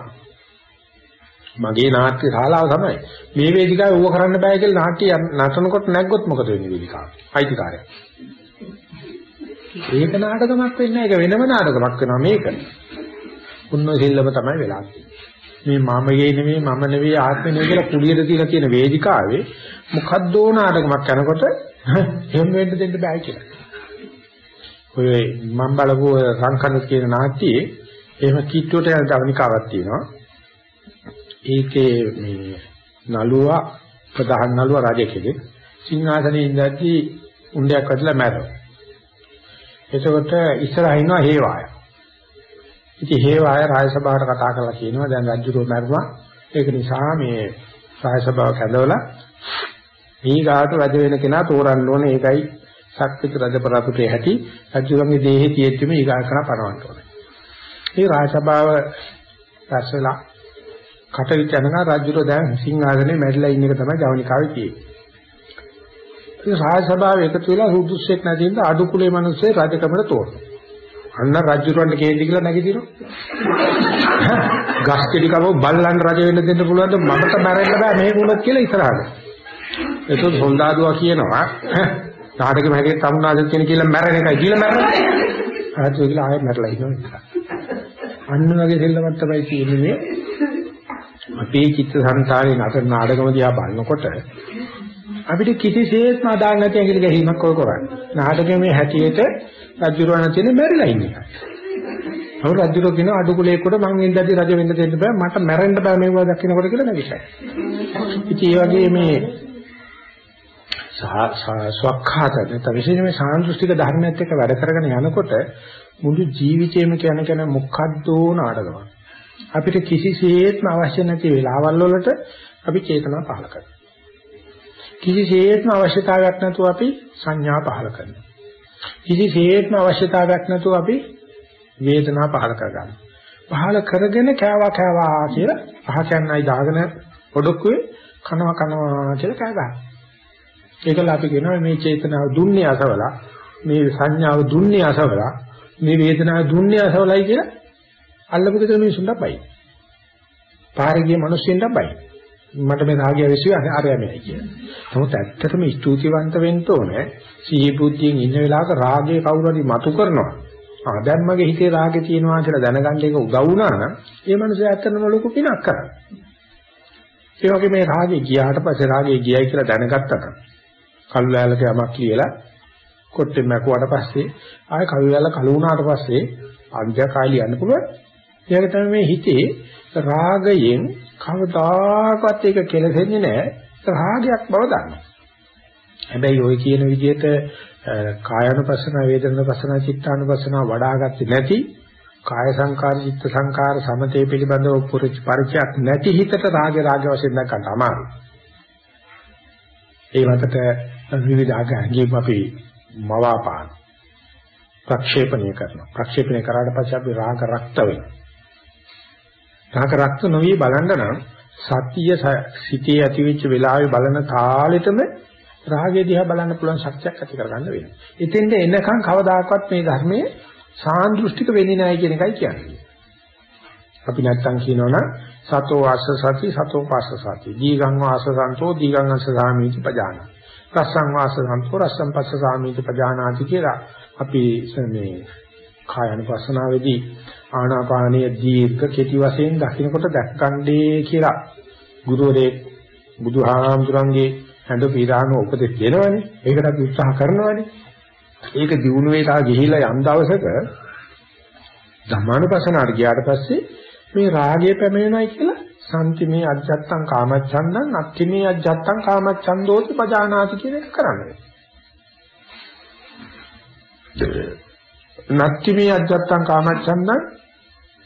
මගේ නාට්‍ය ශාලාව තමයි. මේ වේදිකාවේ ඌව කරන්න බෑ කියලා නාට්‍ය නටනකොට නැග්ගොත් මොකද වෙන්නේ වේදිකාව? අයිතිකාරය. ඒක නාටකමක් වෙන්නේ නැහැ. ඒක වෙනම නාටකමක් වෙනවා මේක. උන්න සෙල්ලම තමයි වෙලා මේ මමයේ නෙමෙයි මම නෙවෙයි ආත්මෙ නෙවෙයි කියලා කුලියට තියලා තියෙන වේදිකාවේ මොකද්දෝ නාටකමක් කරනකොට එහෙම වෙන්න දෙන්න බෑ කියලා. ඔය මම බලපු සංකල්ප කියන නාට්‍යයේ එහෙම කිට්ටුවට යන තවනිකාවක් තියෙනවා. ඒකේ මේ නළුවා ප්‍රධාන නළුවා රජකෙක් සිංහාසනේ ඉඳද්දී උණ්ඩයක් වැටලා මැරෙනවා. එතකොට ඉස්සරහ ඉන්නවා හේවාය. ඉතින් හේවාය රාජසභාවට කතා කරලා කියනවා දැන් රජුරෝ මැරුණා. ඒක නිසා මේ රාජසභාව කැඳවලා ඊගාට රජ වෙන කෙනා තෝරන්න ඕනේ. ඒකයි ශක්තික රජ පරපුතේ ඇති රජුගේ දේහේ තියෙද්දිම ඊගා කරන පණවන්න ඕනේ. මේ රාජසභාව රැස්වලා කටවිච යනකම් රජුරෝ දැන් සිංහාසනේ මැරිලා ඉන්න එක තමයි ජවනිකාවේ තියෙන්නේ. ඒ රාජ සභාව එකතු වෙලා සුදුස්සෙක් නැති ඉඳ අඩු කුලේ මිනිස්සේ රජකමට තෝරනවා. අන්න රජුරවන්ට කේන්ති කියලා නැගිටිනවා. ගස් කෙඩි කව බල්ලන් රජ වෙන්න දෙන්න පුළුවන්ද මමට මැරෙන්න බෑ මේ වුණොත් කියලා ඉස්සරහට. ඒතකොට සොල්දාදුවා කියනවා නාටකෙම හැකේ තමුනාද කියන කියලා මැරෙන එකයි කියලා මැරෙන්නේ. ආයෙත් කියලා ආයෙත් මැරලා ඉන්නවා. අන්න වගේ දෙල්ලමත් තමයි කියන්නේ අපේ චිත්තසංතාරේ නතර නාටකම දිහා බලනකොට අපිට කිසිසේත්ම අදාළ නැති ඇඟිලි ගැහිමක් ඔය කරන්නේ. නාටකයේ මේ හැටියට රජුරවණ තියෙන බැරිලා ඉන්නේ. අවු රජුරෝ කියන අඩු කුලයකට මං ඉඳදී රජ වෙන්න දෙන්න බෑ මට මැරෙන්න බෑ මේවා දකින්නකොට කියලා නැගිටයි. ඉතින් ඒ වගේ මේ ස්වකහාත නැත්නම් විශේෂයෙන්ම සාන්දෘෂ්ටික ධර්මයත් එක්ක වැඩ කරගෙන යනකොට මුළු ජීවිතේම කියන කෙන මොකද්දෝ නාටකමක්. අපිට කිසිසේත්ම අවශ්‍ය නැති වෙලාවල් වලට අපි චේතනා පහල කරනවා. කිසිසේත්ම අවශ්‍යතාවයක් නැතුව අපි සංඥා පහල කරනවා. කිසිසේත්ම අවශ්‍යතාවයක් නැතුව අපි වේදනා පහල කරගන්නවා. පහල කරගෙන කෑවා කෑවා කියලා අහසන්නයි දාගෙන ඔඩොක්කුවේ කනවා කනවා කියලා කෑ ගන්නවා. ඒකල අපි කියනවා මේ චේතනාව දුන්නේ අසවලා මේ සංඥාව දුන්නේ අසවලා මේ වේදනාව දුන්නේ අසවලයි කියලා අල්ලපු දෙක මිනිසුන්ට බයි. පාරේ ගිය මිනිස්සුන්ට බයි. මට මේ රාගය විශ්වාසය ආරයමයි කියලා. නමුත් ඇත්තටම ස්තුතිවන්ත වෙන්න ඕනේ. සිහි බුද්ධියෙන් ඉන්න වෙලාවක රාගය කවුරු හරි මතු කරනවා. ආ දැන් මගේ හිතේ රාගය තියෙනවා කියලා දැනගන්න එක උදව් වුණා නම් ඒ මනුස්සයා ඇත්තටම ලොකු පිනක් කරා. ඒ වගේ මේ රාගය ගියාට පස්සේ රාගය ගියයි කියලා දැනගත්තා නම් කළු ලෑල්ලට යමක් කියලා කොට්ටෙන් මැකුවාට පස්සේ ආයෙ කළු ලෑල්ල කළු වුණාට පස්සේ අන්ජකාය ලියන්න පුළුවන්. ඒක තමයි මේ හිතේ රාගයෙන් කවදාකවත් ඒක කෙලෙසෙන්නේ නැහැ. රාගයක් බව දන්නවා. හැබැයි ওই කියන විදිහට කායानुපස්සන වේදනානුපස්සන චිත්තානුපස්සන වඩාගත්තේ නැති කාය සංකාර චිත්ත සංකාර සමතේ පිළිබඳව පරිචයක් නැති හිතට රාග රාග වශයෙන් දක්වන්න අමාරුයි. ඒ මතට විවිධ ආකාරයෙන් අපි මවාපාන ප්‍රක්ෂේපණය කරනවා. ප්‍රක්ෂේපණය කරාට පස්සේ අපි රාග රක්ත වෙනවා. රාග රක්ත නොවි බලන්න නම් සතිය සිටේ ඇතිවෙච්ච වෙලාවේ බලන තාලෙටම රාගය දිහා බලන්න පුළුවන් ශක්තියක් ඇති කරගන්න වෙනවා. එතෙන්ද එනකන් කවදාකවත් මේ ධර්මයේ සාන්දෘෂ්ටික වෙන්නේ නැහැ කියන එකයි කියන්නේ. අපි නැත්තම් කියනවනම් සතෝ වාස සති සතෝ පාස සති. දීගං වාස සන්තෝ දීගං අස්ස සාමීති පජාන. රසං වාස සන්තෝ රසං පස්ස සාමීති පජානාති කියලා අපි මේ කායानुපස්සනාවේදී ආනාපානීය දීර්ඝ කෙටි වශයෙන් දකින්නකොට දැක්කණ්ඩේ කියලා ගුරුවරේ බුදුහාමුදුරන්ගේ හඳ පීරාන උපදෙස් දෙනවනේ. ඒකට අපි උත්සාහ කරනවනේ. ඒක දිනු වේලා ගිහිලා යම් දවසක ධර්මානුපස්සනාට ගියාට පස්සේ මේ රාගය පැමිණෙනයි කියලා සම්තිමේ අජත්තං කාමච්ඡන්දං අත්තිමේ අජත්තං කාමච්ඡන්දෝති පජානාති කියන එක කරන්නේ. නත්තිමේ අජත්තං කාමච්ඡන්දං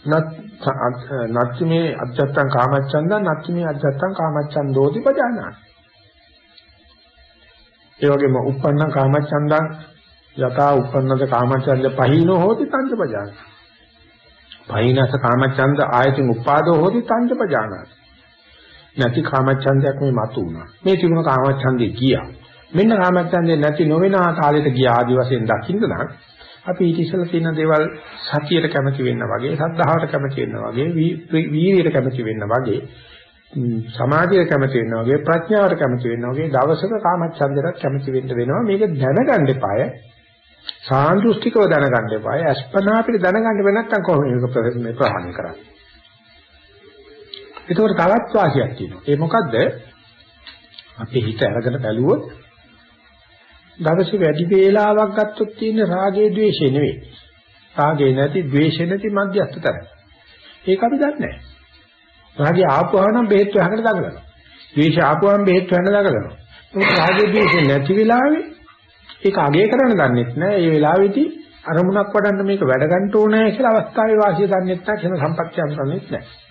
නත්ති මේ අජත්තං කාමච්ඡන්දං නත්ති මේ අජත්තං කාමච්ඡන්දෝති පජානාති. ඒ වගේම uppannā කාමච්ඡන්දං යතා uppannද කාමච්ඡන්ද පහිනෝ හෝති තංච පජානාති. පහිනස කාමච්ඡන්ද ආයතින් උපාදෝ හෝති තංච පජානාති. නැති කාමච්ඡන්දයක් මේ මතු වුණා. මේ තිබුණ කාමච්ඡන්දේ ගියා. මෙන්න කාමච්ඡන්දේ නැති නොවන ආකාරයට ගියා ආදි වශයෙන් දකින්න නම් අපි ඊට ඉස්සෙල්ලා තියෙන දේවල් සතියට කැමති වෙන්න වගේ, සද්ධාවට කැමති වෙන්න වගේ, වීර්යයට කැමති වෙන්න වගේ, සමාධියට කැමති වෙන්න වගේ, ප්‍රඥාවට කැමති වෙන්න වගේ දවසක කාමච්ඡන්දයට කැමති වෙන්න වෙනවා. මේක දැනගන්න එපාය. සාන්දෘෂ්ටිකව දැනගන්න එපාය. අස්පනා අපිට දැනගන්න වෙ නැත්නම් කොහොමද මේක ප්‍රහාණය කරන්නේ? ඒතකොට තවත් වාසියක් තියෙනවා. ඒ මොකද්ද? අපි හිත අරගෙන බැලුවොත් දවසේ වැඩි වේලාවක් ගත්තොත් තියෙන රාගයේ ද්වේෂය නෙවෙයි. රාගේ නැති ද්වේෂ නැති මධ්‍යස්ථ තරයි. ඒක අපි දන්නේ නැහැ. රාගය ආපුවාම බෙහෙත් වහකට දඟලනවා. ද්වේෂය ආපුවාම බෙහෙත් වහන්න දඟලනවා. මොකද රාගයේ ද්වේෂය නැති වෙලාවේ ඒක අගය කරන්න දන්නෙත් නැහැ. ඒ වෙලාවේදී අරමුණක් වඩන්න මේක වැඩ ගන්න ඕනේ කියලා අවස්ථාවේ වාසිය දන්නෙත් නැහැ. කියන සම්පත්‍ය අන්තරනෙත් නැහැ.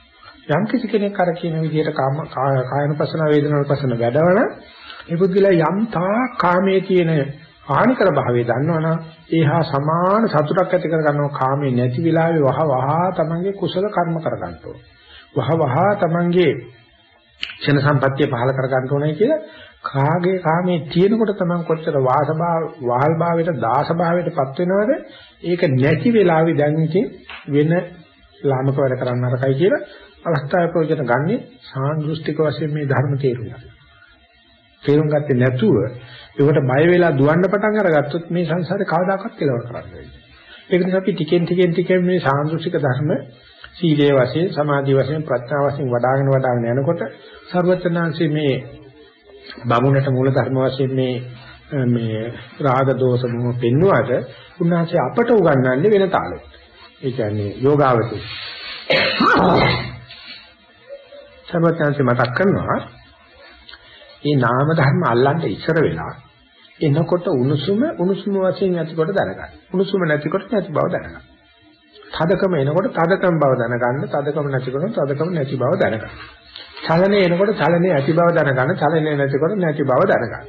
යම් කිසි කෙනෙක් අර කියන විදිහට කාම කායනුපසන වේදනානුපසන වැඩවන ඒ පුද්ගලයා යම් තා කාමයේ තියෙන හානිකර භාවය දන්නවනම් ඒහා සමාන සතුටක් ඇති කර ගන්නවා කාමේ නැති වෙලාවේ වහ වහ තමන්ගේ කුසල කර්ම කර ගන්න ඕන. වහ වහ තමන්ගේ චන සම්පත්තිය පහල කර ගන්න ඕනේ කියලා කාගේ කාමේ තියෙනකොට තමන් කොච්චර වාසභාව වහල් භාවයට දාස භාවයටපත් වෙනවද ඒක නැති වෙලාවේ දැන් ඉතින් වෙන ලාමක වැඩ කරන්න අරකයි කියලා අවස්ථාවේ ප්‍රයෝජන ගන්නෙ සාන්දෘෂ්ටික වශයෙන් මේ ධර්ම තේරුම් ගන්න. තේරුම් ගත්තේ නැතුව ඒකට බය වෙලා දුවන්න පටන් අරගත්තොත් මේ සංසාරේ කවදාකවත් කෙලවර කරන්න බැහැ. ඒක නිසා අපි ටිකෙන් ටිකෙන් ටිකෙන් මේ සාන්දෘෂික ධර්ම සීලයේ වශයෙන් සමාධි වශයෙන් ප්‍රඥා වශයෙන් වඩාගෙන වඩාගෙන යනකොට ਸਰවචනාංශයේ මේ බමුණට මූල ධර්ම වශයෙන් මේ මේ රාග දෝෂ මොහ පෙන්වුවාට උන්වහන්සේ අපට උගන්වන්නේ වෙන තාලෙට. ඒ කියන්නේ යෝගාවචි. සර්වඥාන්සේ මතක් කරනවා මේ නාම ධර්ම අල්ලන්න ඉස්සර වෙලා එනකොට උණුසුම උණුසුම වශයෙන් ඇතිකොට දැනගන්න. උණුසුම නැතිකොට නැති බව දැනගන්න. තදකම එනකොට තදකම බව දැනගන්න, තදකම නැතිකොට තදකම නැති බව දැනගන්න. චලනය එනකොට චලනයේ ඇති බව දැනගන්න, චලනයේ නැතිකොට නැති බව දැනගන්න.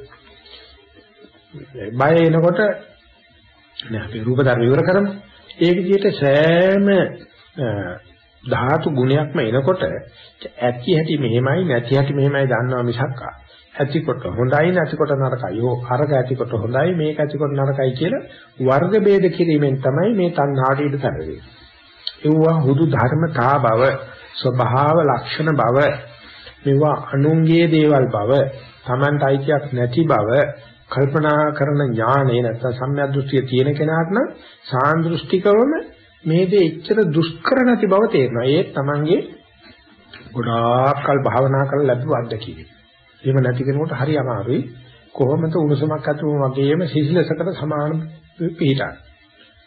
බය එනකොට නේ අපි රූප ධර්ම විවර කරමු. ඒ විදිහට සෑම ධාතු ගුණයක්ම එනකොට ඇති හැටි මෙහෙමයි නැති හැටි මෙහෙමයි දන්නවා මිසක් ඇතිකොට හොඳයි නැතිකොට නරකයි. ඕ අරග ඇතිකොට හොඳයි මේක ඇතිකොට නරකයි කියලා වර්ග ભેද කිරීමෙන් තමයි මේ තණ්හාට ඉඩ සැලෙන්නේ. ඒවා හුදු ධර්මතා බව, ස්වභාව ලක්ෂණ බව, මේවා අනුන්ගේ දේවල් බව, Tamanට අයිතියක් නැති බව, කල්පනා කරන ඥානේ නැත්නම් සම්‍යක් දෘෂ්ටිය තියෙන කෙනාට නම් සාන්දෘෂ්ටිකවම මේ දේ එච්චර දුෂ්කර නැති බව තේරෙනවා. ඒ තමන්ගේ ගොඩාක් කල් භාවනා කරලා ලැබුව අත්දැකීම. එහෙම නැති කෙනෙකුට හරි අමාරුයි. කොහොමද උණුසුමක් ඇතුළු වගේම සිසිලසකට සමාන පිටාන.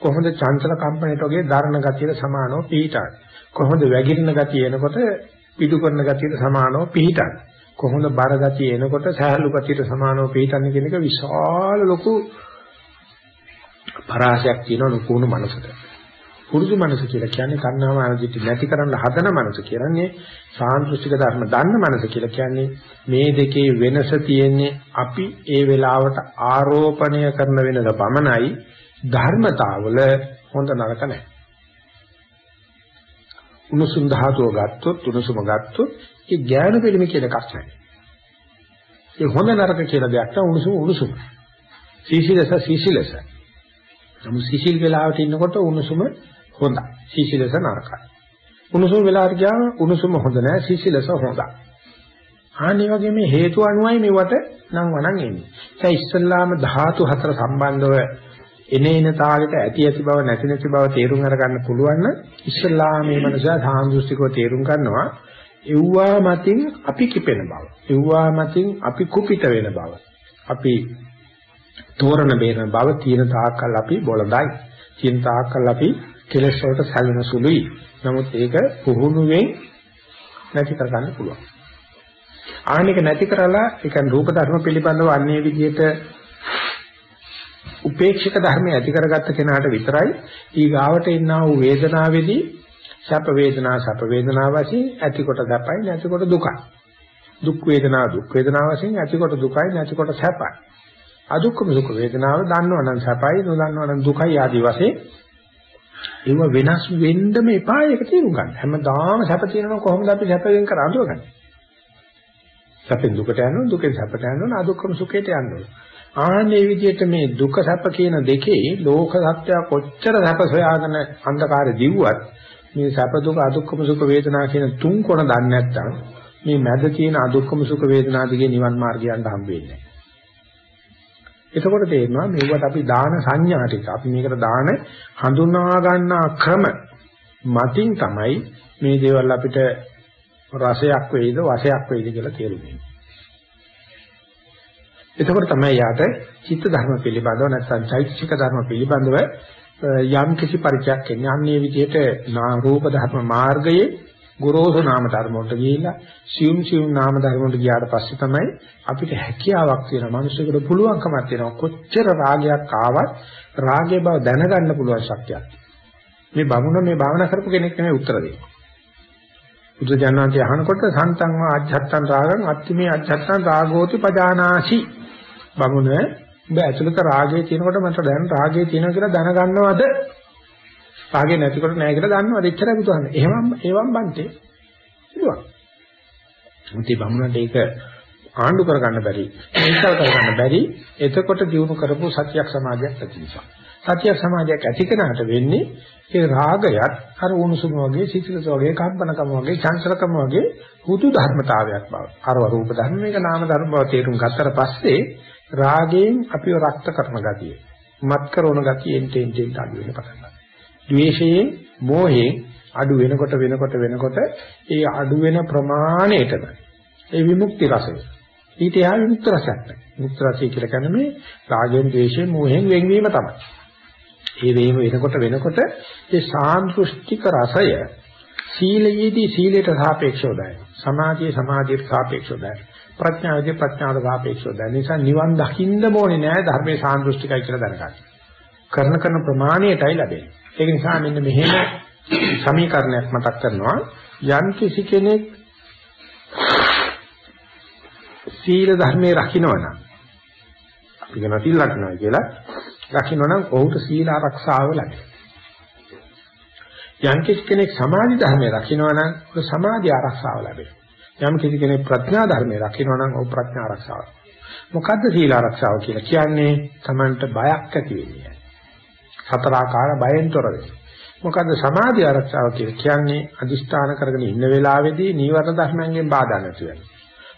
කොහොමද චංචල කම්පණයට වගේ ධර්ණ ගතියට සමානව පිටාන. කොහොමද වැగిරෙන ගතිය එනකොට පිටු කරන ගතියට සමානව පිටාන. කොහොමද බර ගතිය එනකොට සහැල්ලු ගතියට සමානව පිටන්නේ කියන එක විශාල ලොකු පරාසයක් තියෙන නුකුණු මනසට. පුරුදු මනස කියලා කියන්නේ කන්නාම අනදිට නැති කරන්න හදන මනස කියන්නේ සාන්දෘෂ්ටික ධර්ම දන්න මනස කියලා කියන්නේ මේ දෙකේ වෙනස තියෙන්නේ අපි ඒ වෙලාවට ආරෝපණය කරන වෙනද පමණයි ධර්මතාවල හොඳ නරක නැහැ. උණුසුම් ධාතුව ගත්තොත් උණුසුම ගත්තොත් ඒ ඥාන පිළිම කියන එකක් නැහැ. ඒ හොඳ නරක කියලා දෙයක් නැහැ උණුසුම උණුසුම. සීසිලස සීසිලස. නමුත් සීසිල් වෙලාවට ඉන්නකොට උණුසුම හොඳයි. සීසිලස නරකයි. උණුසුම වෙලාවට ගියාම උණුසුම හොඳ නැහැ සීසිලස හොඳයි. ආනි වගේ මේ හේතු අනුවයි මේවට නම් වණන් එන්නේ. ඒ ඉස්සල්ලාම ධාතු හතර සම්බන්ධව එනේන තාලෙට ඇති ඇති බව නැති නැති බව තේරුම් අරගන්න පුළුවන් නම් ඉස්සල්ලාම මේ මනසා සාන්දෘෂ්ටිකව තේරුම් ගන්නවා. එව්වා මතින් අපි කිපෙන බව. එව්වා මතින් අපි කුපිත වෙන බව. අපි තෝරන බේරන බව තියෙන තාක්කල් අපි බොළඳයි. තියෙන තාක්කල් අපි කෙලෙස් වලට සැලෙන සුළුයි. නමුත් ඒක පුහුණුවෙන් නැති කරගන්න පුළුවන්. ආනික නැති කරලා ඒ කියන්නේ රූප ධර්ම පිළිබඳව අන්නේ විදිහට උපේක්ෂක ධර්මය ඇති කරගත්ත කෙනාට විතරයි ඊගාවට එන්නා වූ වේදනාවේදී සැප වේදනා සැප වේදනා වශයෙන් ඇතිකොට සැපයි නැතිකොට දුකයි. දුක් වේදනා දුක් වේදනා වශයෙන් ඇතිකොට දුකයි නැතිකොට සැපයි. අදුක්කම සුඛ වේදනාව දන්නවනම් සැපයි නොදන්නවනම් දුකයි ආදී වශයෙන් ඒව වෙනස් වෙන්නම එපා ඒක තේරුම් ගන්න. හැමදාම සැප තියෙනවා කොහොමද අපි සැප වෙන් කර අඳුරගන්නේ? සැපෙන් දුකට යනවා දුකෙන් සැපට යනවා අදුක්කම සුඛයට යනවා. ආන්නේ විදිහට මේ දුක සැප කියන දෙකේ ලෝක සත්‍ය කොච්චර සැප සොයාගෙන අන්ධකාරේ දිව්වත් මේ සැප දුක අදුක්කම සුඛ වේදනා කියන තුන් කොන දන්නේ නැත්නම් මේ මැද තියෙන අදුක්කම සුඛ වේදනා දිගේ නිවන් මාර්ගයන්ට හම්බ වෙන්නේ නැහැ. එතකොට තේරෙනවා මේවට අපි දාන සංඥා ටික අපි මේකට දාන හඳුනා ගන්නා ක්‍රම මතින් තමයි මේ දේවල් අපිට රසයක් වේද වශයක් වේද කියලා තේරුම් එතකොට තමයි යාට චිත්ත ධර්ම පිළිබඳව නැත්නම් චෛතසික ධර්ම පිළිබඳව යම් කිසි පරිචයක් එන්නේ. අන්නේ විදිහට නා රූප ධර්ම මාර්ගයේ ගොරෝසු නාම ධර්ම වලට ගිහිල්ලා සියුම් සියුම් නාම ධර්ම වලට ගියාට පස්සේ තමයි අපිට හැකියාවක් තියෙනවා. මිනිස්සුන්ට පුළුවන්කමක් තියෙනවා. කොච්චර රාගයක් ආවත් රාගයේ බව දැනගන්න පුළුවන් ශක්තියක්. මේ බමුණ මේ භාවනා කරපු කෙනෙක් නෙමෙයි උත්තර දෙන්නේ. බුදුජානනාංශය අහනකොට සන්තං වා අජ්ජත්තං රාගං අත්තිමේ අජ්ජත්තං රාගෝති පජානාසි. බමුණ ඔබ ඇතුළත රාගය තියෙනකොට මට දැන් රාගය තියෙනවා කියලා දැනගන්නවද? රාගය නැතිකොට නැහැ කියලා දන්නවද? එච්චරයි බුදුහාම. එහෙමම ඒවම් බන්තේ. පුළුවන්. මුති බමුණට ඒක ආණ්ඩු කරගන්න බැරි. මේකල් කරගන්න බැරි. එතකොට ජීවු කරපු සත්‍යයක් සමාජයක් ඇති නිසා. සත්‍යයක් සමාජයක් ඇති කරනාට වෙන්නේ ඒ රාගයත් අර උණුසුම වගේ සිසිලස වගේ කම්පනකම වගේ චංචලකම වගේ හුදු ධර්මතාවයක් බව. අරව රූප ධර්ම මේක නාම ධර්ම බව තේරුම් ගත්තට පස්සේ රාගයෙන් අපිව රක්ත කරන ගතිය. මත් කරන ගතිය එන්ටෙන් ටෙන් අඩු වෙන පටන් ගන්නවා. ද්වේෂයෙන්, මෝහයෙන් අඩු වෙනකොට වෙනකොට වෙනකොට ඒ අඩු වෙන ප්‍රමාණයටම ඒ විමුක්ති රසය. ඊට එහා විමුක්ති රසයක් නැහැ. විමුක්ති රසය කියලා කියන්නේ මේ රාගයෙන්, ද්වේෂයෙන්, මෝහයෙන් වෙන්වීම තමයි. ඒ වේම වෙනකොට වෙනකොට ඒ සාන්දෘෂ්ටික රසය සීලයේදී සීලයට සාපේක්ෂව දැනෙනවා. සමාධියේ සමාධියට සාපේක්ෂව දැනෙනවා. ප්‍රඥාවේදී ප්‍රඥාවට සාපේක්ෂව දැනෙන නිසා නිවන් දකින්න ඕනේ නෑ ධර්මයේ සාන්දෘෂ්ටිකයි කියලා දැනගන්න. කරන කරන ප්‍රමාණයටයි ලැබෙන්නේ. ඒක නිසා මෙන්න මෙහෙම සමීකරණයක් මතක් කරනවා යම් කිසි කෙනෙක් සීල ධර්මයේ රකින්නවනම් අපි කියන සීල රකින්නවා කියලා රකින්නනම් ඔහුට සීල ආරක්ෂාව ලැබෙනවා. යම් කිසි කෙනෙක් සමාධි ධර්මයේ රකින්නවනම් ඔහුට සමාධි ආරක්ෂාව ලැබෙනවා. යම් කිසි කෙනෙක් ප්‍රඥා ධර්මයේ රකින්නවනම් ඔහු ප්‍රඥා ආරක්ෂාව. මොකද්ද සීල ආරක්ෂාව කියලා කියන්නේ? Tamanට බයක් ඇති වෙන්නේ. සතර ආකාර බයෙන් තොර වෙන්නේ. මොකද්ද සමාධි ආරක්ෂාව කියලා කියන්නේ? අදිෂ්ඨාන කරගෙන ඉන්න වෙලාවේදී නීවරණ ධර්මයන්ගෙන් බාධා නැති වෙනවා.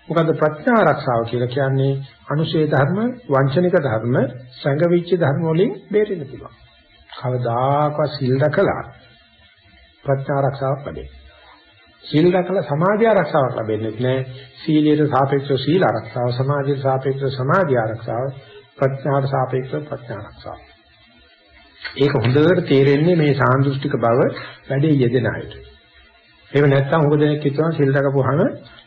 මොකද්ද ප්‍රඥා ආරක්ෂාව කියලා කියන්නේ? අනුශේ ධර්ම, වංචනික ධර්ම, සංගවිච්ච ධර්ම වලින් බේරෙන්න පුළුවන්. කවදාකවත් සිල් රැකලා ප්‍රඥා ආරක්ෂාවක් ලැබෙන්නේ. සීල රැකලා සමාධි ආරක්ෂාවක් ලැබෙන්නේ නැහැ. සීලයට සාපේක්ෂව සීල ආරක්ෂාව, සමාධියට සාපේක්ෂව සමාධි ආරක්ෂාව, ප්‍රඥාට සාපේක්ෂව ප්‍රඥා ආරක්ෂාව. ඒක හොඳට තේරෙන්නේ මේ සාන්දෘෂ්ටික බව වැඩේ යෙදෙන අයට. එහෙම නැත්නම් උග දෙනෙක් හිතනවා සීල් රැකපුවාම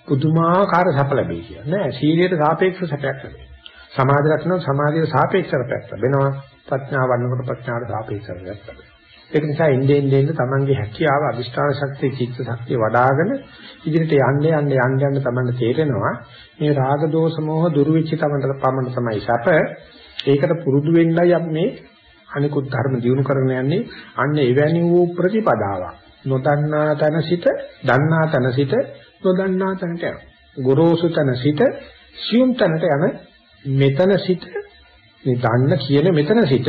පුදුමාකාර සැප ලැබෙයි කියලා. නෑ සීලයට සාපේක්ෂව සැපයක් ලැබෙනවා. සමාධි රැකනවා සමාධියට සාපේක්ෂව සැපයක් ලැබෙනවා. ප්‍රඥාව වන්නකොට ප්‍රඥාට සාපේක්ෂව සැපයක් ලැබෙනවා. ඒක නිසා ඉන්නේ ඉන්නේ තමන්ගේ හැකියාව අදිෂ්ඨාන ශක්තිය චිත්ත ශක්තිය වඩ아가න ඉදිරියට යන්න යන්න යන්න යන්න තමන්ට තේරෙනවා මේ රාග දෝෂ මොහ දුරු වෙච්ච තමන්ට පමණ තමයි සැප ඒකට පුරුදු වෙන්නයි අපි මේ අනිකුත් ධර්ම දිනු කරගෙන යන්නේ අන්න එවැනි වූ ප්‍රතිපදාවක් නොදන්නා තැන සිට දන්නා තැන සිට නොදන්නා තැනට යන ගොරෝසු තැන සිට සියුම් තැනට යන මෙතන සිට මේ දන්න කියන මෙතන සිට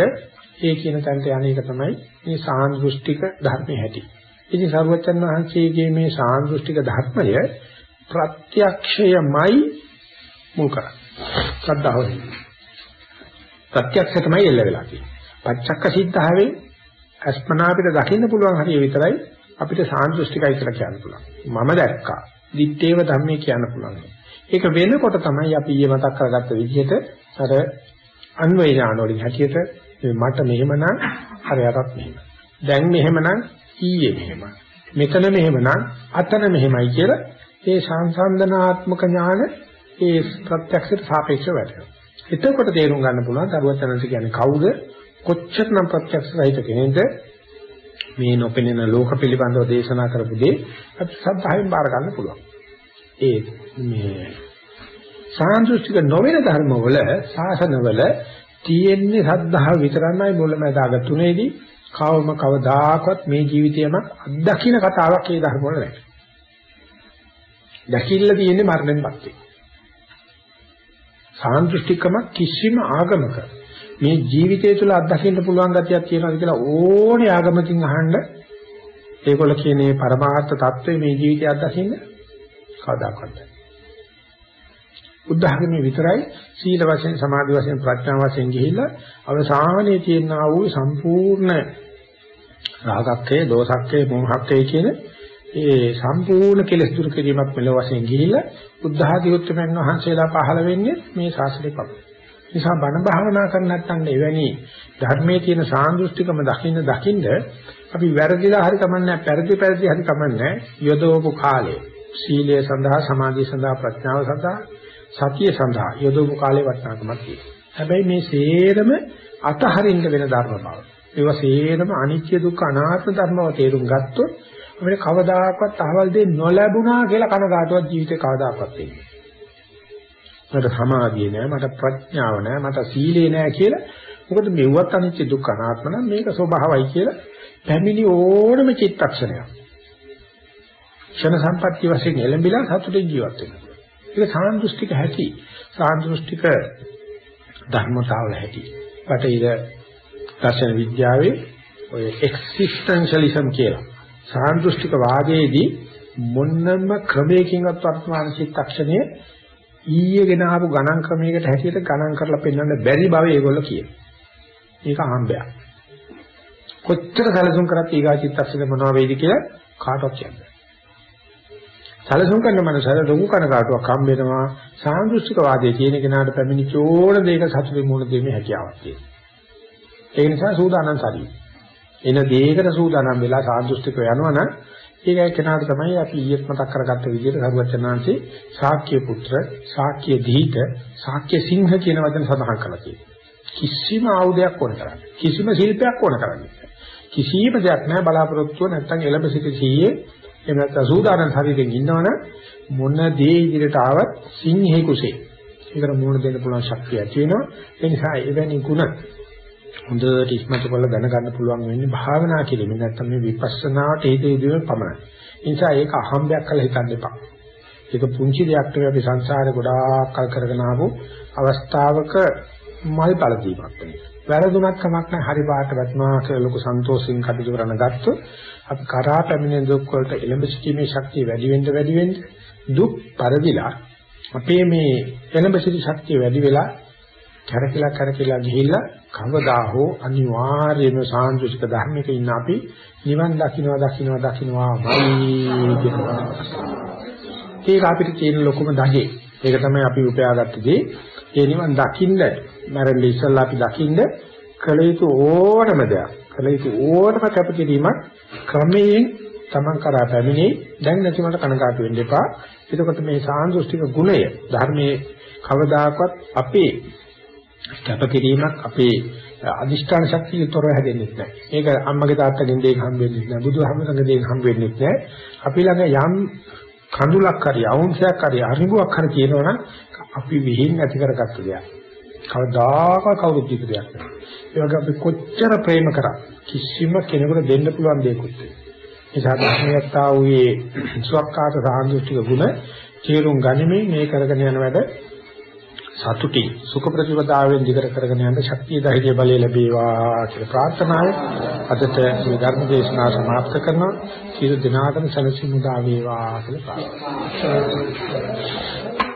ඒ කියන තැනට යන එක තමයි මේ සාන්දෘෂ්ටික ධර්මයේ හැටි. ඉතින් සරුවචන් වහන්සේගේ මේ සාන්දෘෂ්ටික ධර්මය ප්‍රත්‍යක්ෂයමයි මුල් කරන්නේ. ශ්‍රද්ධාව. ප්‍රත්‍යක්ෂ තමයි එල්ල වෙලා තියෙන්නේ. පච්චක්ක සිද්ධාවේ අස්පනා අපිට දකින්න පුළුවන් හරිය විතරයි අපිට සාන්දෘෂ්ටිකයි කියලා කියන්න පුළුවන්. මම දැක්කා. දිත්තේව ධම්මේ කියන්න පුළුවන්. ඒක වෙනකොට තමයි අපි ඊයේ මතක් කරගත්ත විදිහට අර අන්වය ඥාන වලින් හැටියට මට මෙහෙමනම් හරයටත් මෙහෙම. දැන් මෙහෙමනම් ඊයේ මෙහෙම. මෙතන මෙහෙමනම් අතන මෙහෙමයි කියලා ඒ සංසන්දනාත්මක ඥාන ඒ ප්‍රත්‍යක්ෂයට සාපේක්ෂව වැටෙනවා. එතකොට තේරුම් ගන්න පුළුවන් දරුවචනන්ස කියන්නේ කවුද? කොච්චරනම් ප්‍රත්‍යක්ෂ රහිත කෙනෙක්ද? මේ නොපෙනෙන ලෝක පිළිබඳව දේශනා කරපු දේ අපි සත්‍යයෙන් බාර ගන්න පුළුවන්. ඒ මේ සාන්දෘෂ්ටික නොවන ධර්මවල ශාසනවල තියෙන්නේ සද්ධාව විතරමයි මුලමදාග තුනේදී කවම කවදාකවත් මේ ජීවිතයම අත්දකින්න කතාවක් ඒ ධර්ම වල නැහැ. දැකිල්ල තියෙන්නේ මරණයෙන් පස්සේ. සාන්දෘෂ්ටිකම කිසිම ආගමක මේ ජීවිතය තුළ අත්දකින්න පුළුවන් ගතියක් තියෙනවාද කියලා ඕනේ ආගමකින් අහන්න. ඒගොල්ල කියන මේ පරමාර්ථ தত্ত্বය මේ ජීවිතය අත්දකින්න කවදාකවත්. උද්ධාගමේ විතරයි සීල වශයෙන් සමාධි වශයෙන් ප්‍රඥා වශයෙන් ගිහිල්ලා අවසානයේ තියෙනා වූ සම්පූර්ණ රාගක්කේ දෝසක්කේ මෝහක්කේ කියන ඒ සම්පූර්ණ කෙලෙස් දුරු කිරීමක් මෙලොව වශයෙන් ගිහිල්ලා බුද්ධ ආදී උත්තරමන් වහන්සේලා පහළ වෙන්නේ මේ ශාසනය පමණයි. නිසා බණ භාවනා කරන්න නැත්නම් එවැනි ධර්මයේ තියෙන සාන්දෘෂ්ටිකම දකින්න දකින්න අපි වැරදිලා හරි කමන්නේ පෙරදි පෙරදි හරි කමන්නේ යොදවපු කාලේ සීලය සඳහා සමාධිය සඳහා ප්‍රඥාව සඳහා සතිය සඳහා යොදවපු කාලේ වටිනාකමක් තියෙනවා. හැබැයි මේ සේරම අතහරින්න වෙන ධර්ම බව. ඒවා සේරම අනිත්‍ය දුක්ඛ අනාත්ම ධර්මව තේරුම් ගත්තොත් අපිට කවදාකවත් අහවල් දෙයක් නොලැබුණා කියලා කනගාටුවක් ජීවිතේ කවදාකවත් වෙන්නේ මට සමාධිය නෑ මට ප්‍රඥාව නෑ මට සීලේ නෑ කියලා. මොකද මෙව්වත් අනිත්‍ය දුක්ඛ අනාත්ම නම් මේක ස්වභාවයි කියලා පැමිණි ඕනම චිත්තක්ෂණයක්. ක්ෂණ සම්පත්‍ය වශයෙන් එළඹිලා සතුටින් ජීවත් වෙනවා ඒක සාන්දෘෂ්ටික හැටි. සාන්දෘෂ්ටික ධර්මතාවල හැටි. බටහිර දර්ශන විද්‍යාවේ ඔය එක්සිස්ටෙන්ෂලිසම් කියලා. සාන්දෘෂ්ටික වාදයේදී මොන්නම ක්‍රමයකින්වත් වර්තමාන චිත්තක්ෂණයේ ඊයේ ගෙන ආපු ගණන් ක්‍රමයකට හැටියට ගණන් කරලා පෙන්වන්න බැරි බව ඒගොල්ලෝ කියනවා. මේක අහඹයක්. කොච්චර සැලසුම් කරත් ඊගා චිත්තක්ෂණ මොනවා වෙයිද කියලා කාටවත් කියන්නේ. සැලසුම් කරන මනසට ලොකු කනකාටුවක් හම්බ වෙනවා සාන්දෘෂ්ටික වාදයේ තියෙන කෙනාට පැමිණිච්ච ඕන දෙයක සතුටින් මුණ දෙීමේ හැකියාවක් තියෙනවා. ඒ නිසා සූදානම් සරියි. එන දෙයකට සූදානම් වෙලා සාන්දෘෂ්ටික යනවනම් ඒක කෙනාට තමයි අපි ඊයේත් මතක් කරගත්ත විදිහට සරුවචනාංශේ ශාක්‍ය පුත්‍ර, ශාක්‍ය දීත, ශාක්‍ය සිංහ කියන වචන සඳහන් කරලා තියෙනවා. කිසිම ආයුධයක් ඕන කරන්නේ. කිසිම ශිල්පයක් ඕන කරන්නේ. කිසිම දෙයක් නැහැ බලාපොරොත්තුව නැත්තම් එළඹ සිට සීයේ එහෙම නැත්නම් සූදානම් ශරීරයෙන් ඉන්නවනම් මොන දේ ඉදිරියට ආවත් සිංහේ කුසේ. ඒකට මුණ දෙන්න පුළුවන් ශක්තිය ඇති වෙනවා. ඒ නිසා එවැනි ಗುಣ හොඳට ඉස්මතු කරලා දැනගන්න පුළුවන් වෙන්නේ භාවනා කිරීමෙන් නැත්නම් මේ විපස්සනාට හේතුවීම පමණයි. ඒ නිසා ඒක අහම්බයක් කරලා හිතන්න එපා. ඒක පුංචි දෙයක් නෙවෙයි අපි සංසාරේ ගොඩාක් කල් කරගෙන ආපු අවස්ථාවක මල් බල දීපක් වෙනවා. වැරදුනක් කමක් නැහැ හරි පාට වැටුණා කියලා ලොකු සන්තෝෂයෙන් කටයුතු කරන ගත්තොත් අපි කරා පැමිණෙන දුක් වලට එළඹ සිටීමේ ශක්තිය වැඩි වෙන්න වැඩි වෙන්න දුක් පරදිලා අපේ මේ එළඹ සිටි ශක්තිය වැඩි වෙලා කරකිලා කරකිලා ගිහිල්ලා කවදා හෝ අනිවාර්යයෙන්ම සාන්දෘෂ්ටික ධර්මයක ඉන්න අපි නිවන් දකින්නවා දකින්නවා දකින්නවාමයි කියනවා. ඒක අපිට තියෙන ලොකුම දහේ. ඒක තමයි අපි උපයාගත්ත දේ. ඒ නිවන් දකින්න මරණ ඉස්සල්ලා අපි දකින්න කළ යුතු ඕනම දෙයක්. කළ යුතු ඕනම කැපකිරීමක් ක්‍රමයෙන් Taman කරා පැමිණි දැන් නැතිවට කනකාටු වෙන්න එපා. එතකොට මේ සාන්දෘෂ්ටික ගුණය ධර්මයේ කවදාකවත් අපේ කැපකිරීමක් අපේ අදිෂ්ඨාන ශක්තිය තොරව හැදෙන්නේ නැහැ. මේක අම්මගේ තාත්තගෙන් දෙයක් හම්බ වෙන්නේ නැහැ. බුදුහාමරගේ දෙයක් හම්බ වෙන්නේ නැහැ. අපි ළඟ යම් කඳුලක් හරි අවුන්සයක් හරි අරිඟුවක් හරි තියෙනවනම් අපි විහිං ඇති කරගත්ත දෙයක්. කවදාකවත් කවුරුත් දීපු දෙයක් නෙවෙයි. ඒ වගේ අපි කොච්චර ප්‍රේම කරා කිසිම කෙනෙකුට දෙන්න පුළුවන් දෙයක්වත් නෙවෙයි. ඒ සාධාරණයත්තා වූයේ සුවක්කාත සාන්දෘෂ්ටික ගුණ තේරුම් ගනිමින් මේ කරගෙන යන වැඩ සතුටි සුඛ ප්‍රතිපදාවෙන් දිගට කරගෙන යන්න ශක්තිය ධෛර්ය බලය ලැබේවා කියලා ප්‍රාර්ථනාවයි අදට මේ ධර්ම දේශනාව සමාප්ත කරනවා. සියලු දිනාටම සැලසීම උදා වේවා කියලා ප්‍රාර්ථනා.